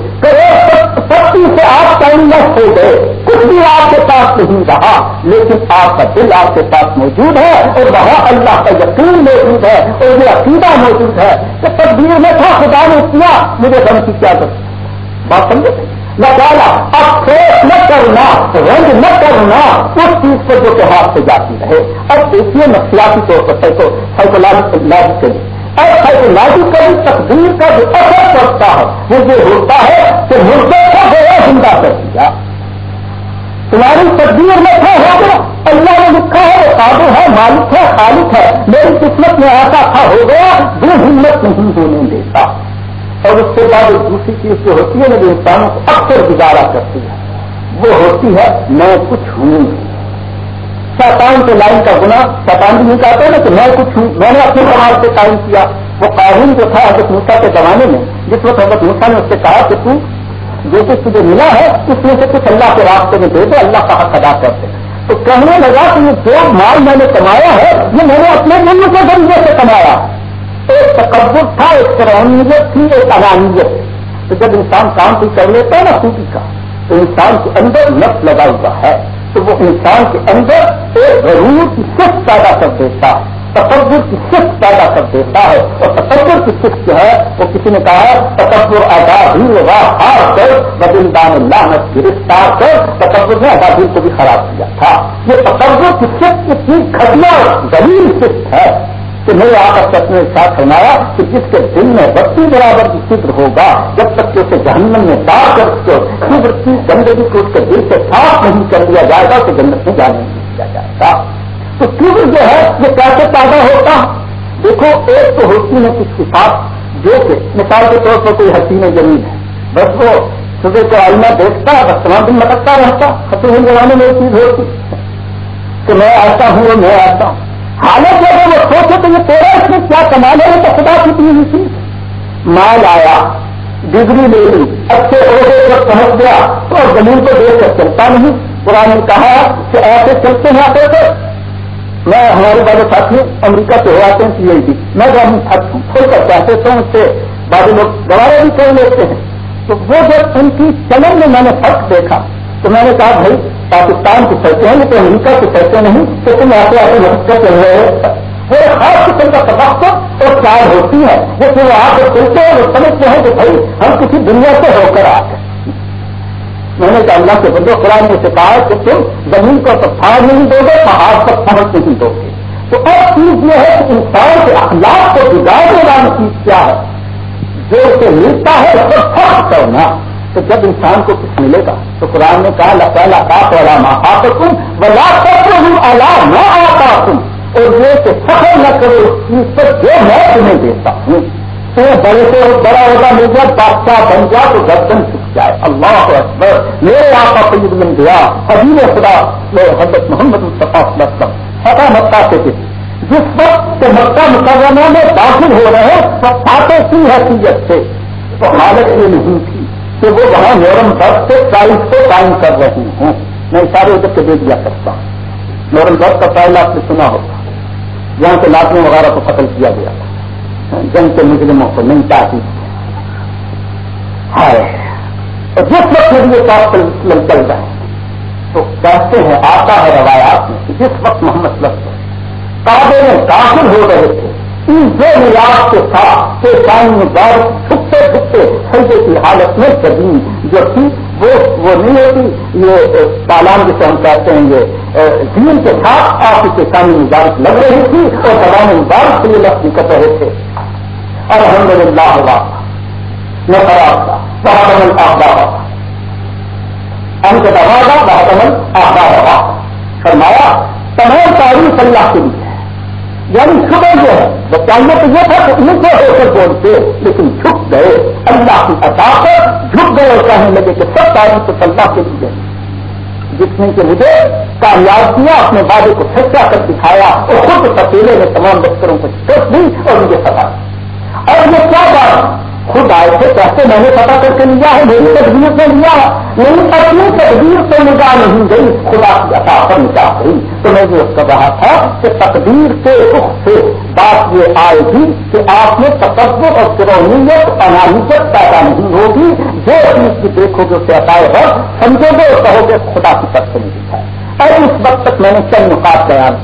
S1: سختی سے آپ ٹائم ہو گئے کچھ بھی آپ کے پاس نہیں رہا، لیکن آپ کا دل آپ کے پاس موجود ہے اور وہاں اللہ کا یقین موجود ہے اور یہ عقیدہ موجود ہے کہ تقدیر میں تھا، خدا نے کیا، مجھے دم کی کیا ضرورت بات سمجھے؟ نہ ڈالا اب فیس نہ کرنا رنگ نہ کرنا، اس چیز کو جو کہ ہاتھ سے جاتی رہے۔ اب دیکھیے نفسیاتی طور پر سائیکو سائیکولوجیکل اور سائیکولوجیکل تقدیر کا جو اثر پڑتا ہے، وہ یہ ہوتا ہے کہ مردے کو گیا زندہ کر دیا۔ تمہاری تقدیر میں کیا ہو گیا اللہ نے لکھا ہے، وہ قابو ہے، مالک ہے، خالق ہے، میری قسمت میں ایسا تھا، ہو گیا، جو ہمت نہیں ہونے دیتا۔ اور اس کے بعد ایک دوسری چیز جو ہوتی ہے نا جو انسانوں کو اکثر گزارا کرتی ہے، وہ ہوتی ہے میں کچھ ہوں۔ شیطان کے لائن کا گنا شیطان بھی نہیں کہتے نا کہ میں کچھ ہوں۔ میں نے اپنے سماج سے قائم کیا۔ وہ قانون جو تھا حضرت موسا کے زمانے میں، جس وقت حضرت موسا نے اس سے کہا کہ تو جو کچھ تجھے ملا ہے، اس میں سے کچھ اللہ کے راستے میں دے دے اللہ کا حق ادا کر دے۔ تو کہنے لگا کہ یہ جو مال میں نے کمایا ہے، یہ میں نے اپنے دل کے ذریعے سے کمایا۔ ایک تکبر تھا، ایک فرانیت تھی، ایک انانیت تو جب انسان کام بھی کر لیتا ہے نا، خوبی کا، تو انسان کے اندر نفس لگا ہوا ہے۔ تو وہ انسان کے اندر ایک ضرور کی صرف پیدا کر دیتا ہے۔ تصور کی صرف پیدا کر دیتا ہے۔ اور تصور کی صرف جو ہے، وہ کسی نے کہا ہے تصور آزادی ہار کر بدلدان اللہ نے گرفتار کر تصور نے آزادی کو بھی خراب کیا تھا۔ یہ تصور کی صرف اتنی گھٹیا غریب صرف ہے۔ کہ نہیں آ کر اپنے ساتھ فرمایا کہ جس کے دل میں بتی برابر کی فکر ہوگا، جب تک کہ اسے جہنم میں ڈال کر اس کو فکر کی گندگی کو اس کے دل سے صاف نہیں کر دیا جائے گا تو جنت میں جانے نہیں دیا جائے گا۔ تو فکر جو ہے یہ کیسے پیدا ہوتا؟ دیکھو، ایک تو ہوتی ہے کس کے ساتھ جو کہ مثال کے طور پر کوئی حسین زمین ہے۔ بس وہ صبح کو آئینہ دیکھتا، بس تمام دن مٹکتا رہتا۔ ختم زمانے میں ایک چیز ہوتی کہ میں ایسا ہوں میں ایسا ہوں۔ حالت اگر وہ سوچے تو یہ تیرا اس میں کیا کمال ہے؟ تو خدا کی ہوئی تھی مال آیا، ڈگری لے لی، اچھے عہدے پر پہنچ گیا، تو زمین کو دیکھ کر چلتا نہیں۔ قرآن نے کہا کہ ایسے چلتے ہیں آتے تھے میں ہمارے بڑے ساتھی امریکہ سے ہو آتے ہیں سی آئی ڈی۔ میں جب کھول کر چاہتے تو ان سے بعض لوگ گوارے بھی کھول لیتے ہیں۔ تو وہ جب ان کی چلن میں میں نے فرق دیکھا، تو میں نے کہا بھائی پاکستان کی سڑکیں ہیں، لیکن امریکہ کی سڑکیں نہیں، تو تم آتے آتے مدد کر رہے ہو۔ وہ خاص قسم کا سبق اور چار ہوتی ہے۔ جیسے وہ آپ چلتے ہیں وہ سمجھتے ہیں کہ بھائی ہم کسی دنیا سے ہو کر آتے میں نے کہا اللہ کے بدو قرآن نے سے کہا کہ تم زمین کو تو پھاڑ نہیں دو گے پہاڑ پر پہنچ نہیں دو گے تو ایک چیز یہ ہے کہ انسان کے اخلاق کو بگاڑنے والی چیز کیا ہے؟ جو اسے ملتا ہے، اس کو فرق کرنا۔ تو جب انسان کو کچھ ملے گا تو قرآن نے کہا لپیلا کاف والا ماں آپ تم بلا کر ہوں اللہ نہ آتا تم اور یہ کہ فخر نہ کرو، اس چیز پر جو میں تمہیں دیتا ہوں۔ تو بڑے سے بڑا ہوگا، مل جائے، بادشاہ بن جا تو گردن چھپ جائے۔ اللہ اکبر، میرے آپ سید بن گیا ابھی خدا حضرت محمد مصطفیٰ وسلم فتح مکہ سے تھے۔ جس وقت مکہ مکرمہ میں داخل ہو رہے ہیں، تو فاتح کی حیثیت سے، تو حالت یہ نہیں تھی۔ کہ وہ وہاں نورم درد سے سائز کو قائم کر رہی ہوں۔ میں سارے ادھر سے دے دیا کرتا ہوں۔ نورم درد کا فائل آپ نے سنا ہوگا۔ جہاں سے لاکھوں وغیرہ کو قتل کیا گیا۔ تھا جنگ کے مجرموں کو نہیں چاہتی۔ ہے اور جس وقت یہ کام چل رہے ہیں، تو کہتے ہیں آتا ہے روایات میں جس وقت محمد لفظ کعبے میں داخل ہو رہے تھے۔ جو نیاز کے ساتھ میں بار چھپتے چھپتے سجے کی حالت میں زمین جو تھی وہ وہ نہیں ہوتی، یہ تالان جسے ہم کہتے ہیں، یہ دین کے ساتھ آپ کی کسانی مبارک لگ رہی تھی اور زبان مبارک سے یہ لفظ نکل رہے تھے۔ الحمد للہ ہوا خراب تھا بہت عمل آبا ان کے دبا بہت عمل آبا فرمایا، تمام تعریف اللہ کے لیے۔ یعنی صبح جو ہے، بتائیے تو یہ تھا کہ نیچے ہو کر بولتے لیکن جھک گئے۔ اللہ کی عطا پر جھک گئے اور کہنے لگے کہ سب تعریف تو اللہ کے لیے۔ جس نے کہ مجھے کامیاب کیا، اپنے وعدے کو سچا کر دکھایا اور خود تکیلے میں تمام دفتروں کو چھوٹ دی اور مجھے پتا اور یہ کیا بات خود آئے تھے کیسے میں نے پتا کر کے لیا ہے، میری تقدیر سے لیا نہیں اپنی تقدیر سے نگاہ نہیں گئی، خدا کی عطا پر نگاہ گئی تو میں یہ کر رہا تھا کہ تقدیر کے رخ سے بات یہ آئے گی کہ آپ نے تصور اور فرونیت انانیت پیدا نہیں ہوگی۔ جو چیز کی دیکھو گے اسے عطائے وقت سمجھو گے اور کہو گے خدا کی طرف سے نہیں دکھا اور اس وقت تک میں نے چند نقاط بیان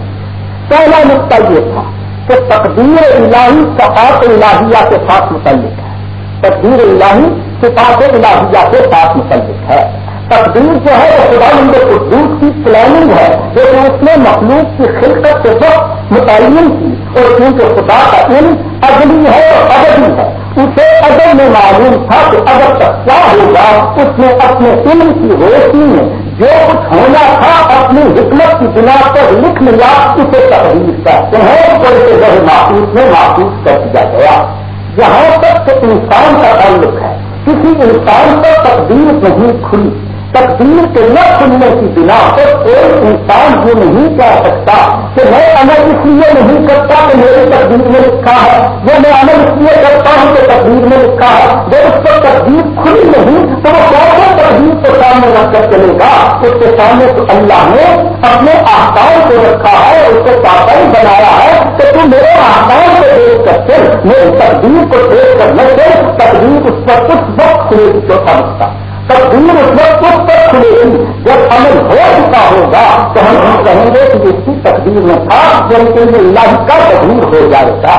S1: پہلا نقطہ یہ تھا کہ تقدیر الہی صفات الہیہ کے ساتھ متعلق ہے۔ تقدیر الہی صفات الہیہ کے ساتھ متعلق ہے۔ تقدیر جو ہے، وہ خدا مند قدوس کی پلاننگ ہے، جو کہ اس نے مخلوق کی خلقت کے وقت متعین کی۔ اور کیونکہ خدا کا علم اگلی ہے اور ادبی ہے، اسے ادب میں معلوم تھا کہ اگر تک کیا ہوگا، اس نے اپنے علم کی روشنی میں جو کچھ ہونا تھا اپنی حکمت کی بنا پر لکھ لیا، اسے تقدیر کہتے ہیں اور اسے وہ محفوظ میں محفوظ کر دیا گیا۔ جہاں تک انسان کا تعلق ہے۔ کسی انسان پر تقدیر نہیں کھلی۔ تقدیر کے نہ کھلنے کی بنا پر کوئی انسان یہ نہیں کہہ سکتا کہ میں عمل اس لیے نہیں کرتا کہ میری تقدیر میں لکھا ہے وہ میں عمل اس لیے کرتا ہوں کہ تقدیر میں لکھا ہے۔ جب اس پر تقدیر کھلی نہیں، تو وہ کیسے تقدیر کو سامنے رکھ کر چلے گا؟ اس کے سامنے تو اللہ نے اپنے آسان کو رکھا ہے، اس کو پابند بنایا ہے کہ تو میرے آسان کو دیکھ کر چل، میری تقدیر کو دیکھ کر نہ چل، تقدیر اس پر کچھ وقت سمجھتا تقدیر اس وقت اس پر کھلے گی جب عمل ہو چکا ہوگا تو ہم ہم کہیں گے کہ اس کی تقدیر میں تھا جن کے لیے اللہ کا تقدیر ہو جائے گا۔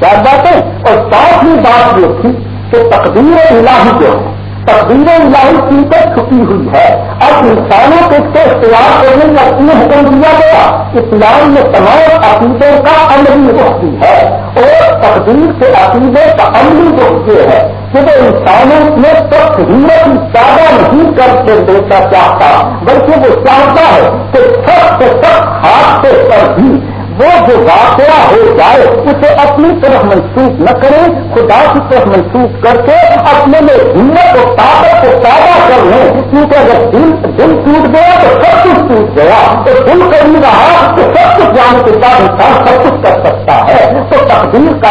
S1: کیا باتیں؟ اور ساتھ ہی بات یہ تھی کہ تقدیر اللہ جو ہے تقدیر الہی کی پر چھپی ہوئی ہے۔ اب انسانوں کو اس کو اختیار کرنے کا اپنے حکم دیا گیا۔ اسلام میں تمام عقیدوں کا عملی رخ ہے اور تقدیر کے عقیدے کا عملی رخ یہ ہے کہ وہ انسانوں میں سخت ہمت پیدا نہیں کر کے دیتا چاہتا بلکہ وہ چاہتا ہے کہ سخت سخت ہاتھ سے پر بھی وہ جو واقعہ ہو جائے، اسے اپنی طرف منسوخ نہ کریں خدا کی طرف منسوخ کر کے اپنے میں ہمت اور طاقت کو پیدا کر لیں کیونکہ اگر دل دل ٹوٹ گیا تو سب کچھ ٹوٹ گیا۔ تو دل کر رہا تو سب کچھ جانے کے بعد انسان سب کچھ کر سکتا ہے۔ تو تقدیر کا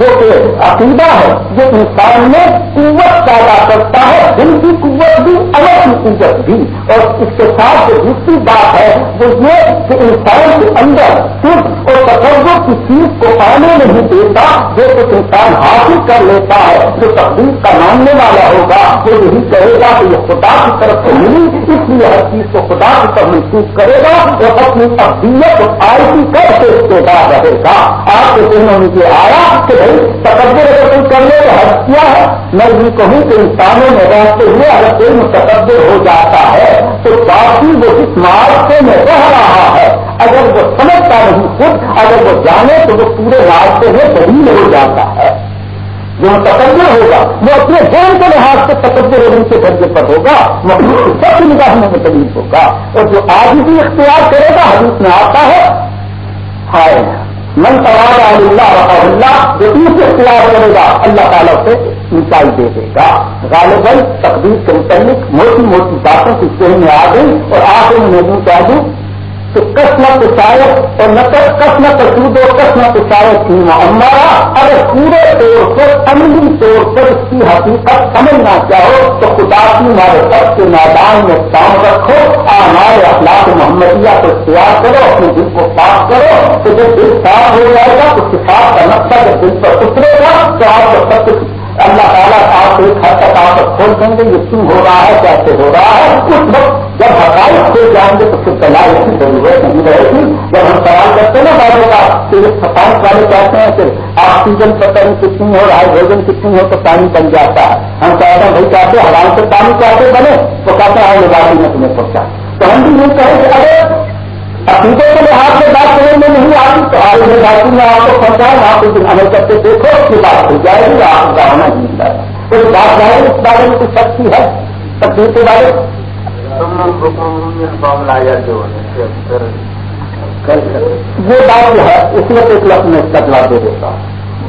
S1: جو کہ عقیدہ ہے، جو انسان میں قوت پیدا کرتا ہے۔ دل کی قوت بھی الگ کی قوت بھی۔ اور اس کے ساتھ جو دوسری بات ہے، وہ یہ کہ انسان کے اندر صرف اور تصور کی چیز کو پانے نہیں دیتا جو کچھ انسان حاصل کر لیتا ہے، جو تقدیر کا ماننے والا ہوگا وہ یہی کہے گا کہ یہ خدا کی طرف سے ملی، اس لیے ہر چیز کو خدا کی طرف محسوس کرے گا اور اپنی ابدیت آئی ٹی کر کے اس کے بعد رہے گا۔ آپ کے دنوں میں یہ آیا کہ بھائی تقدر اگر تم کر لے تو حد کیا ہے؟ میں یہ کہوں کہ انسانوں میں رہتے ہوئے اگر کوئی متقبر ہو جاتا ہے تو باقی وہ اس مارکے میں رہ رہا ہے اگر وہ سمجھتا نہیں خود، اگر وہ جانے تو وہ پورے راستے میں دلیل ہو جاتا ہے۔ جو تقدر ہوگا، وہ اپنے ذہن کے لحاظ سے تقدر ہونے کے درجے پر ہوگا مخلوق سب نگاہ میں دلیل ہوگا۔ اور جو آج بھی اختیار کرے گا، حدیث میں آتا ہے، ہائے، من سوال اللہ اللہ، جو اس اختیار کرے گا، اللہ تعالیٰ سے اونچائی دے دے گا۔ غالباً تقدیر کے متعلق موٹی موٹی باتوں کی ذہن میں آ گئی اور آگے میں میں کہہ دوں تو کس نہ اور نہ کس نہ کسود و کس ہمارا؟ اگر پورے طور پر، عملی طور پر اس کی حقیقت سمجھنا چاہو تو خدا کی ہمارے سب کے میدان میں کام رکھو ہمارے اخلاق محمدیہ کو اختیار کرو، اپنے دل کو صاف کرو، تو جب دل صاف ہو جائے گا، تو کتاب کا نقشہ جب دل پر اترے گا، تو آپ کو سب کچھ اللہ تعالیٰ آپ ایک حد تک آپ کھول دیں گے، یہ کیوں ہو رہا ہے؟ کیسے ہو رہا ہے؟ اس وقت جب حقائق ہو جائیں گے تو پھر دلائل کی ضرورت نہیں رہے گی۔ جب ہم سوال کرتے ہیں نا بارے کا کہ سفارش والے کہتے ہیں کہ آکسیجن پتن کتنی ہو ہائیڈروجن کتنی ہو تو پانی بن جاتا ہے۔ ہم کہتے ہیں، بھائی چاہتے حرام سے پانی کیسے بنے تو کہتے ہیں لباسی میں تمہیں پہنچا۔ تو ہم بھی یہ کہیں کہ اگر عقیدے کے لحاظ سے بات کرنے میں نہیں آتی، تو آج میں میں آپ کو پہنچائے آپ اس دن عمل کرتے دیکھو، اس کی بات ہو جائے گی، آپ کا ہونا نہیں ملتا ہے۔ کوئی بات ہے، اس بارے میں کچھ سکتی ہے؟ تقدیر کے بارے میں؟ یہ بات جو ہے، اس میں ایک لفظ میں اس دے دیتا ہوں۔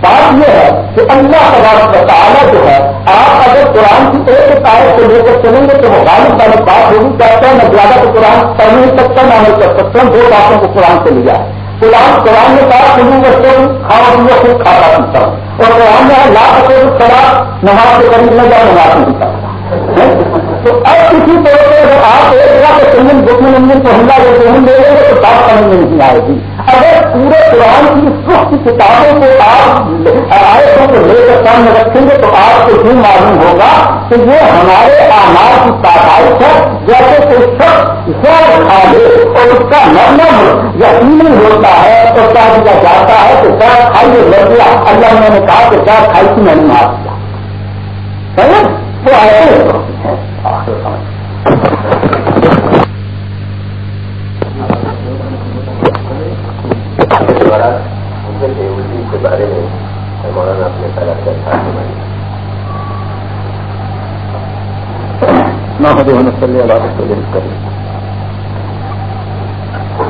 S1: بات یہ ہے کہ اللہ تبارک کا تعالیٰ جو ہے، آپ اگر قرآن کی ایک آیت کو لے کر چلیں گے تو وہ غالب والی بات ہوگی چاہتا ہے؟ میں زیادہ تو قرآن پڑھ نہیں سکتا نہ عمل کر سکتا ہوں دو باتوں کو قرآن سے لیا ہے۔ قرآن قرآن نے کہا سنوں کرتے ہوں کھانا پینا خود کھاتا پیتا ہوں۔ اور قرآن میں لا سکے خراب نماز کے قریب نہ جاؤ، نماز نہیں کرتا تو اب کسی طرح سے اگر آپ ایک جگہ پہ سنگن دکھ میں کو حملہ جو ہم دے گے تو بات سمجھ میں نہیں آئے گی۔ اگر پورے قرآن کی سخت کتابوں کو آپ آیتوں کو لے کر سامنے رکھیں گے تو آپ کو یہ معلوم ہوگا کہ یہ ہمارے آمار کی پیدائش ہے۔ جیسے کوئی شخص زیادہ کھا اور اس کا مرمم یقینی ہوتا ہے تو کیا دیا جاتا ہے کہ زیادہ کھائیے لگ گیا اللہ نے کہا کہ زیادہ کھائی تھی میں نے مار دیا۔ وہ ایسے ہو سکتے ہیں۔
S2: کے بارے میں مولانا اپنے خیالات کا
S1: صلی اللہ علیہ وسلم کریں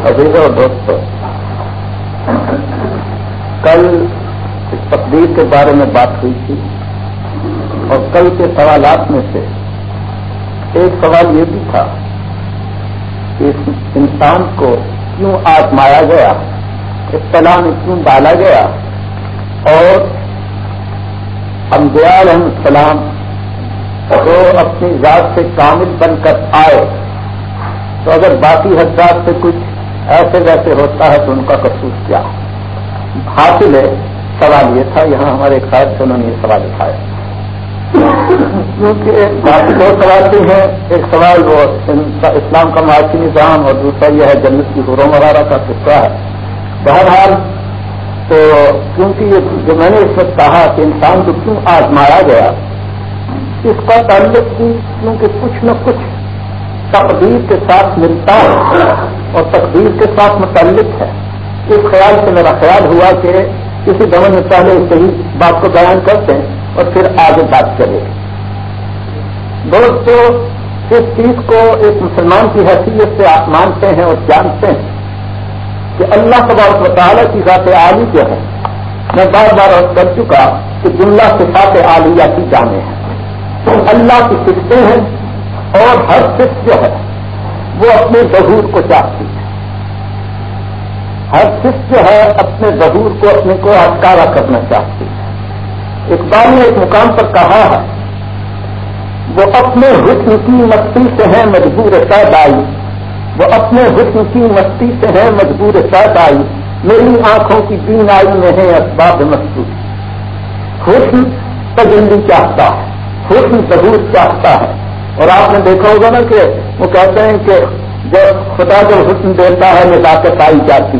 S1: عزیز اور دوست کل اس تقدیر کے بارے میں بات ہوئی تھی اور کل کے سوالات میں سے ایک سوال یہ بھی تھا کہ اس انسان کو کیوں آزمایا گیا؟ اطلاع میں کیوں ڈالا گیا؟ اور انبیاء علیہ السلام جو اپنی ذات سے کامل بن کر آئے، تو اگر باقی حضرات سے کچھ ایسے ویسے ہوتا ہے تو ان کا قصور کیا؟ حاصل ہے، سوال یہ تھا، یہاں ہمارے ایک ساتھ سے انہوں نے یہ سوال اٹھایا۔ کیونکہ باقی دو سوال بھی ہیں۔ ایک سوال وہ اسلام کا معاشی نظام اور دوسرا یہ ہے جنت کی حرم وغیرہ کا قصہ ہے۔ بہرحال تو کیونکہ یہ جو میں نے اس وقت کہا کہ انسان کو کیوں آزمایا گیا، اس کا تعلق بھی کیونکہ کچھ نہ کچھ تقدیر کے ساتھ ملتا ہے اور تقدیر کے ساتھ متعلق ہے۔ اس خیال سے میرا خیال ہوا کہ کسی دمن میں پہلے صحیح بات کو بیان کرتے ہیں۔ اور پھر آگے بات کرے دوستو، اس چیز کو ایک مسلمان کی حیثیت سے آپ مانتے ہیں اور جانتے ہیں کہ اللہ تبارک و تعالیٰ کی ذات عالی جو ہے، میں بار بار کر چکا کہ جملہ صفات عالیہ کی جانے ہیں اللہ کی سکھتے ہیں اور ہر سکھ جو ہے، وہ اپنے ظہور کو چاہتی ہے۔ ہر سکھ جو ہے، اپنے ظہور کو، اپنے کو اٹکارا کرنا چاہتی ہے۔ اقبال نے ایک مقام پر کہا ہے، وہ اپنے حسن کی مستی سے ہیں مجبور پیدائی وہ اپنے حسن کی مستی سے ہے مجبور سات آئی میری آنکھوں کی بین آئی میں ہے اسباب مستو حسن تجلی چاہتا ہے، حسن ضرور چاہتا ہے۔ اور آپ نے دیکھا ہوگا نا کہ وہ کہتے ہیں کہ جب خدا جب حسن دیتا ہے نزاکت پائی جاتی۔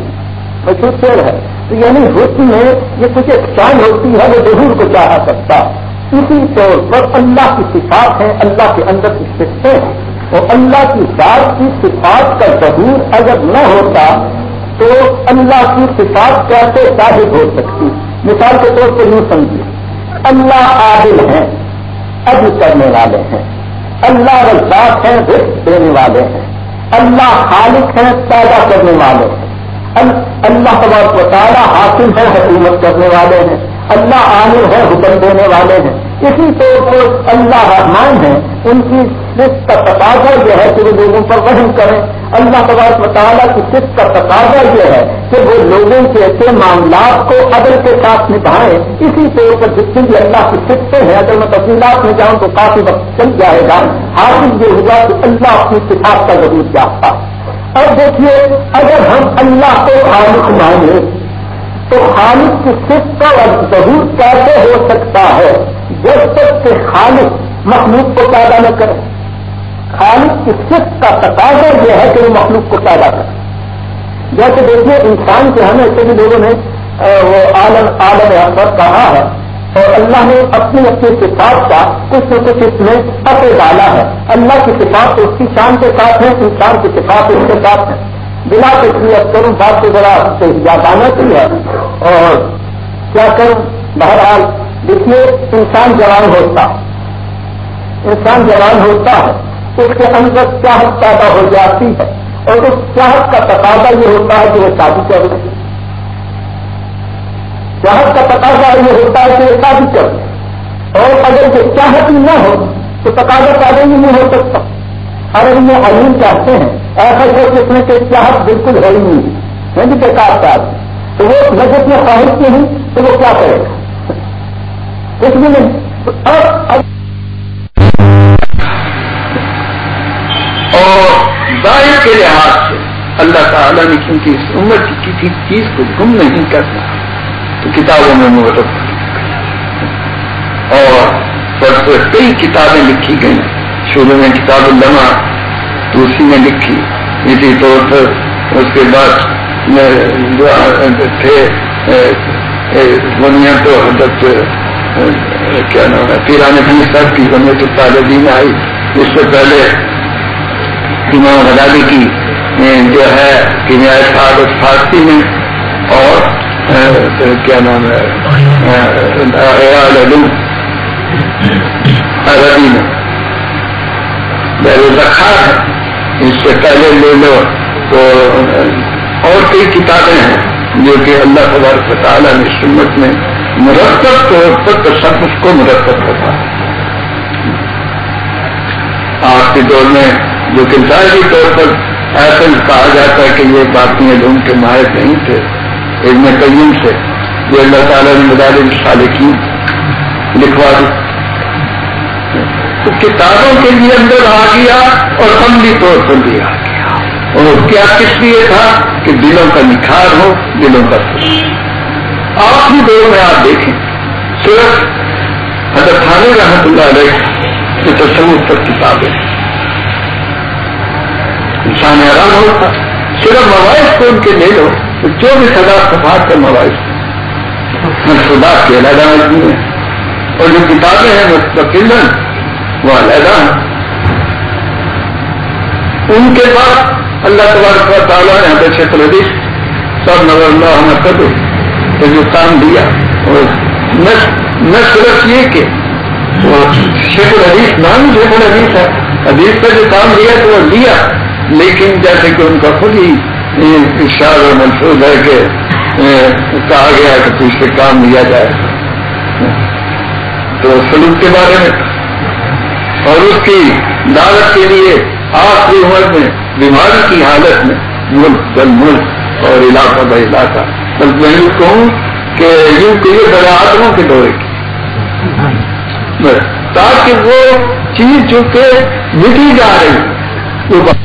S1: مشہور شیر ہے تو یعنی حسن میں یہ کچھ ایک شان ہوتی ہے وہ ضرور کو چاہا سکتا۔ اسی طور پر اللہ کی صفات ہیں، اللہ کے اندر کی سکھتے ہیں۔ اور اللہ کی ذات کی صفات کا ظہور اگر نہ ہوتا تو اللہ کی صفات کیسے ثابت ہو سکتی؟ مثال کے طور پر یوں سمجھیے۔ اللہ عادل ہیں اب کرنے والے ہیں۔ اللہ رزاق ہیں، رزق دینے والے ہیں۔ اللہ خالق ہیں، پیدا کرنے والے ہیں۔ اللہ تبارک و تعالیٰ حاصل ہے حکومت کرنے والے ہیں، اللہ عامر ہے حکم دینے والے ہیں۔ اسی طور پر اللہ رحمان ہے ان کی صرف کا تقاضا یہ ہے کہ وہ لوگوں پر وہم کریں۔ اللہ تبارک مطالعہ کی صرف کا تقاضا یہ ہے کہ وہ لوگوں کے ایسے معاملات کو عدل کے ساتھ نبھائیں۔ اسی طور پر جتنی بھی اللہ کی سکھتے ہیں، اگر میں تفصیلات میں جاؤں تو کافی وقت چل جائے گا۔ حاصل یہ ہوا کہ اللہ اپنی کتاب کا ضرور چاہتا اب دیکھیے، اگر ہم اللہ کو خالق مانیں، تو خالق کی صرف کا ظہور کیسے ہو سکتا ہے؟ جب تک کہ خالق مخلوق کو پیدا نہ کرے۔ خالق کی صرف کا تقاضا یہ ہے کہ وہ مخلوق کو پیدا کرے۔ جیسے دیکھیے، انسان کے ہمیں ایسے بھی لوگوں نے وہ عالم عالم اکبر کہا ہے اور اللہ نے اپنی اپنی صفات کا کچھ نہ کچھ اس میں پتے ڈالا ہے۔ اللہ کی صفات اس کی شان کے ساتھ ہے انسان کی صفات اس کے ساتھ ہے بلا تصویر کروں بات کو ذرا سے آنا کی ہے۔ اور کیا کروں؟ بہرحال دیکھیے، انسان جوان ہوتا۔ انسان جوان ہوتا ہے۔ اس کے اندر چاہت پیدا ہو جاتی ہے۔ اور اس چاہت کا تقاضا یہ ہوتا ہے کہ وہ شادی کر لیں چاہت کا تقاضا یہ ہوتا ہے کہ وہ شادی کر اور اگر یہ چاہت ہی نہ ہو، تو تقاضا پیدا ہی نہیں ہو سکتا۔ اگر یہ علیم چاہتے ہیں، ایسا سوچ اس میں کہ چاہت بالکل ہے ہی نہیں۔ ہے جی بیکار چاہتے تو وہ نجت میں خواہش کی نہیں تو وہ کیا کرے گا؟ کچھ بھی نہیں۔ اب
S3: ظاہر کے لحاظ سے اللہ تعالیٰ نے کیونکہ اس عمر کی کسی چیز کو گم نہیں کرنا۔ تو کتابوں میں مرتب اور پر سے کئی کتابیں لکھی گئیں۔ شروع میں کتاب الما تو اسی میں لکھی۔ اسی طور پر اس کے بعد تھے بنیا تو حضرت کیا نام ہے پیرانے صاحب کی بنیا تو طالبین آئی۔ اس سے پہلے امام غزالی کی جو ہے کیمیا فارسی میں اور کیا نام ہے عربی میں رکھا ہے اس سے پہلے لے لو تو اور کئی کتابیں ہیں جو کہ اللہ تبارک تعالیٰ نے سنت میں مرتب طور پر تصوف کو مرتب کرتا ہے آپ کے دور میں جو کہ ظاہری طور پر ایسا کہا جاتا ہے کہ یہ باتیں لوگوں کے ماہر نہیں تھے علم قیم سے، جو اللہ تعالیٰ نے مدال صالحین لکھوا دی۔ تو کتابوں کے لیے اندر آ گیا اور عملی طور پر بھی آ گیا۔ اور کیا کس لیے تھا؟ کہ دلوں کا نکھار ہو، دلوں کا آخری دور میں آپ دیکھیں۔ صرف حضرت خان رحمت اللہ علیہ کے تصور پر کتابیں انسان حیران ہوتا، صرف مواعث کو ان کے لے لو۔ تو جو بھی سدا صفات کا مواعث خدا کے علیحدہ مجموعے ہیں اور جو کتابیں ہیں مستقل وہ علیحدہ ہیں۔ ان کے بعد اللہ تبارک و تعالیٰ نے ہمیں شیخ الحدیث سب نظر اللہ ہمیں کرو ہندوستان دیا۔ اور نہ صرف یہ کہ شیخ الحدیث نام شیخ الحدیث ہے۔ حدیث کا جو کام لیا تو وہ لیا لیکن جیسے کہ ان کا خود ہی اشار اور ہے کہ کہا گیا کہ تو اس سے کام لیا جائے۔ تو سلوک کے بارے میں۔ اور اس کی دعوت کے لیے آخری عمر میں، بیماری کی حالت میں، ملک بل ملک اور علاقہ بہ علاقہ۔ بلکہ میں یوں کہوں کہ یوں کہ یہ بڑے آدموں کے دورے کی۔ تاکہ وہ چیز جو کہ مٹی جا رہی۔ وہ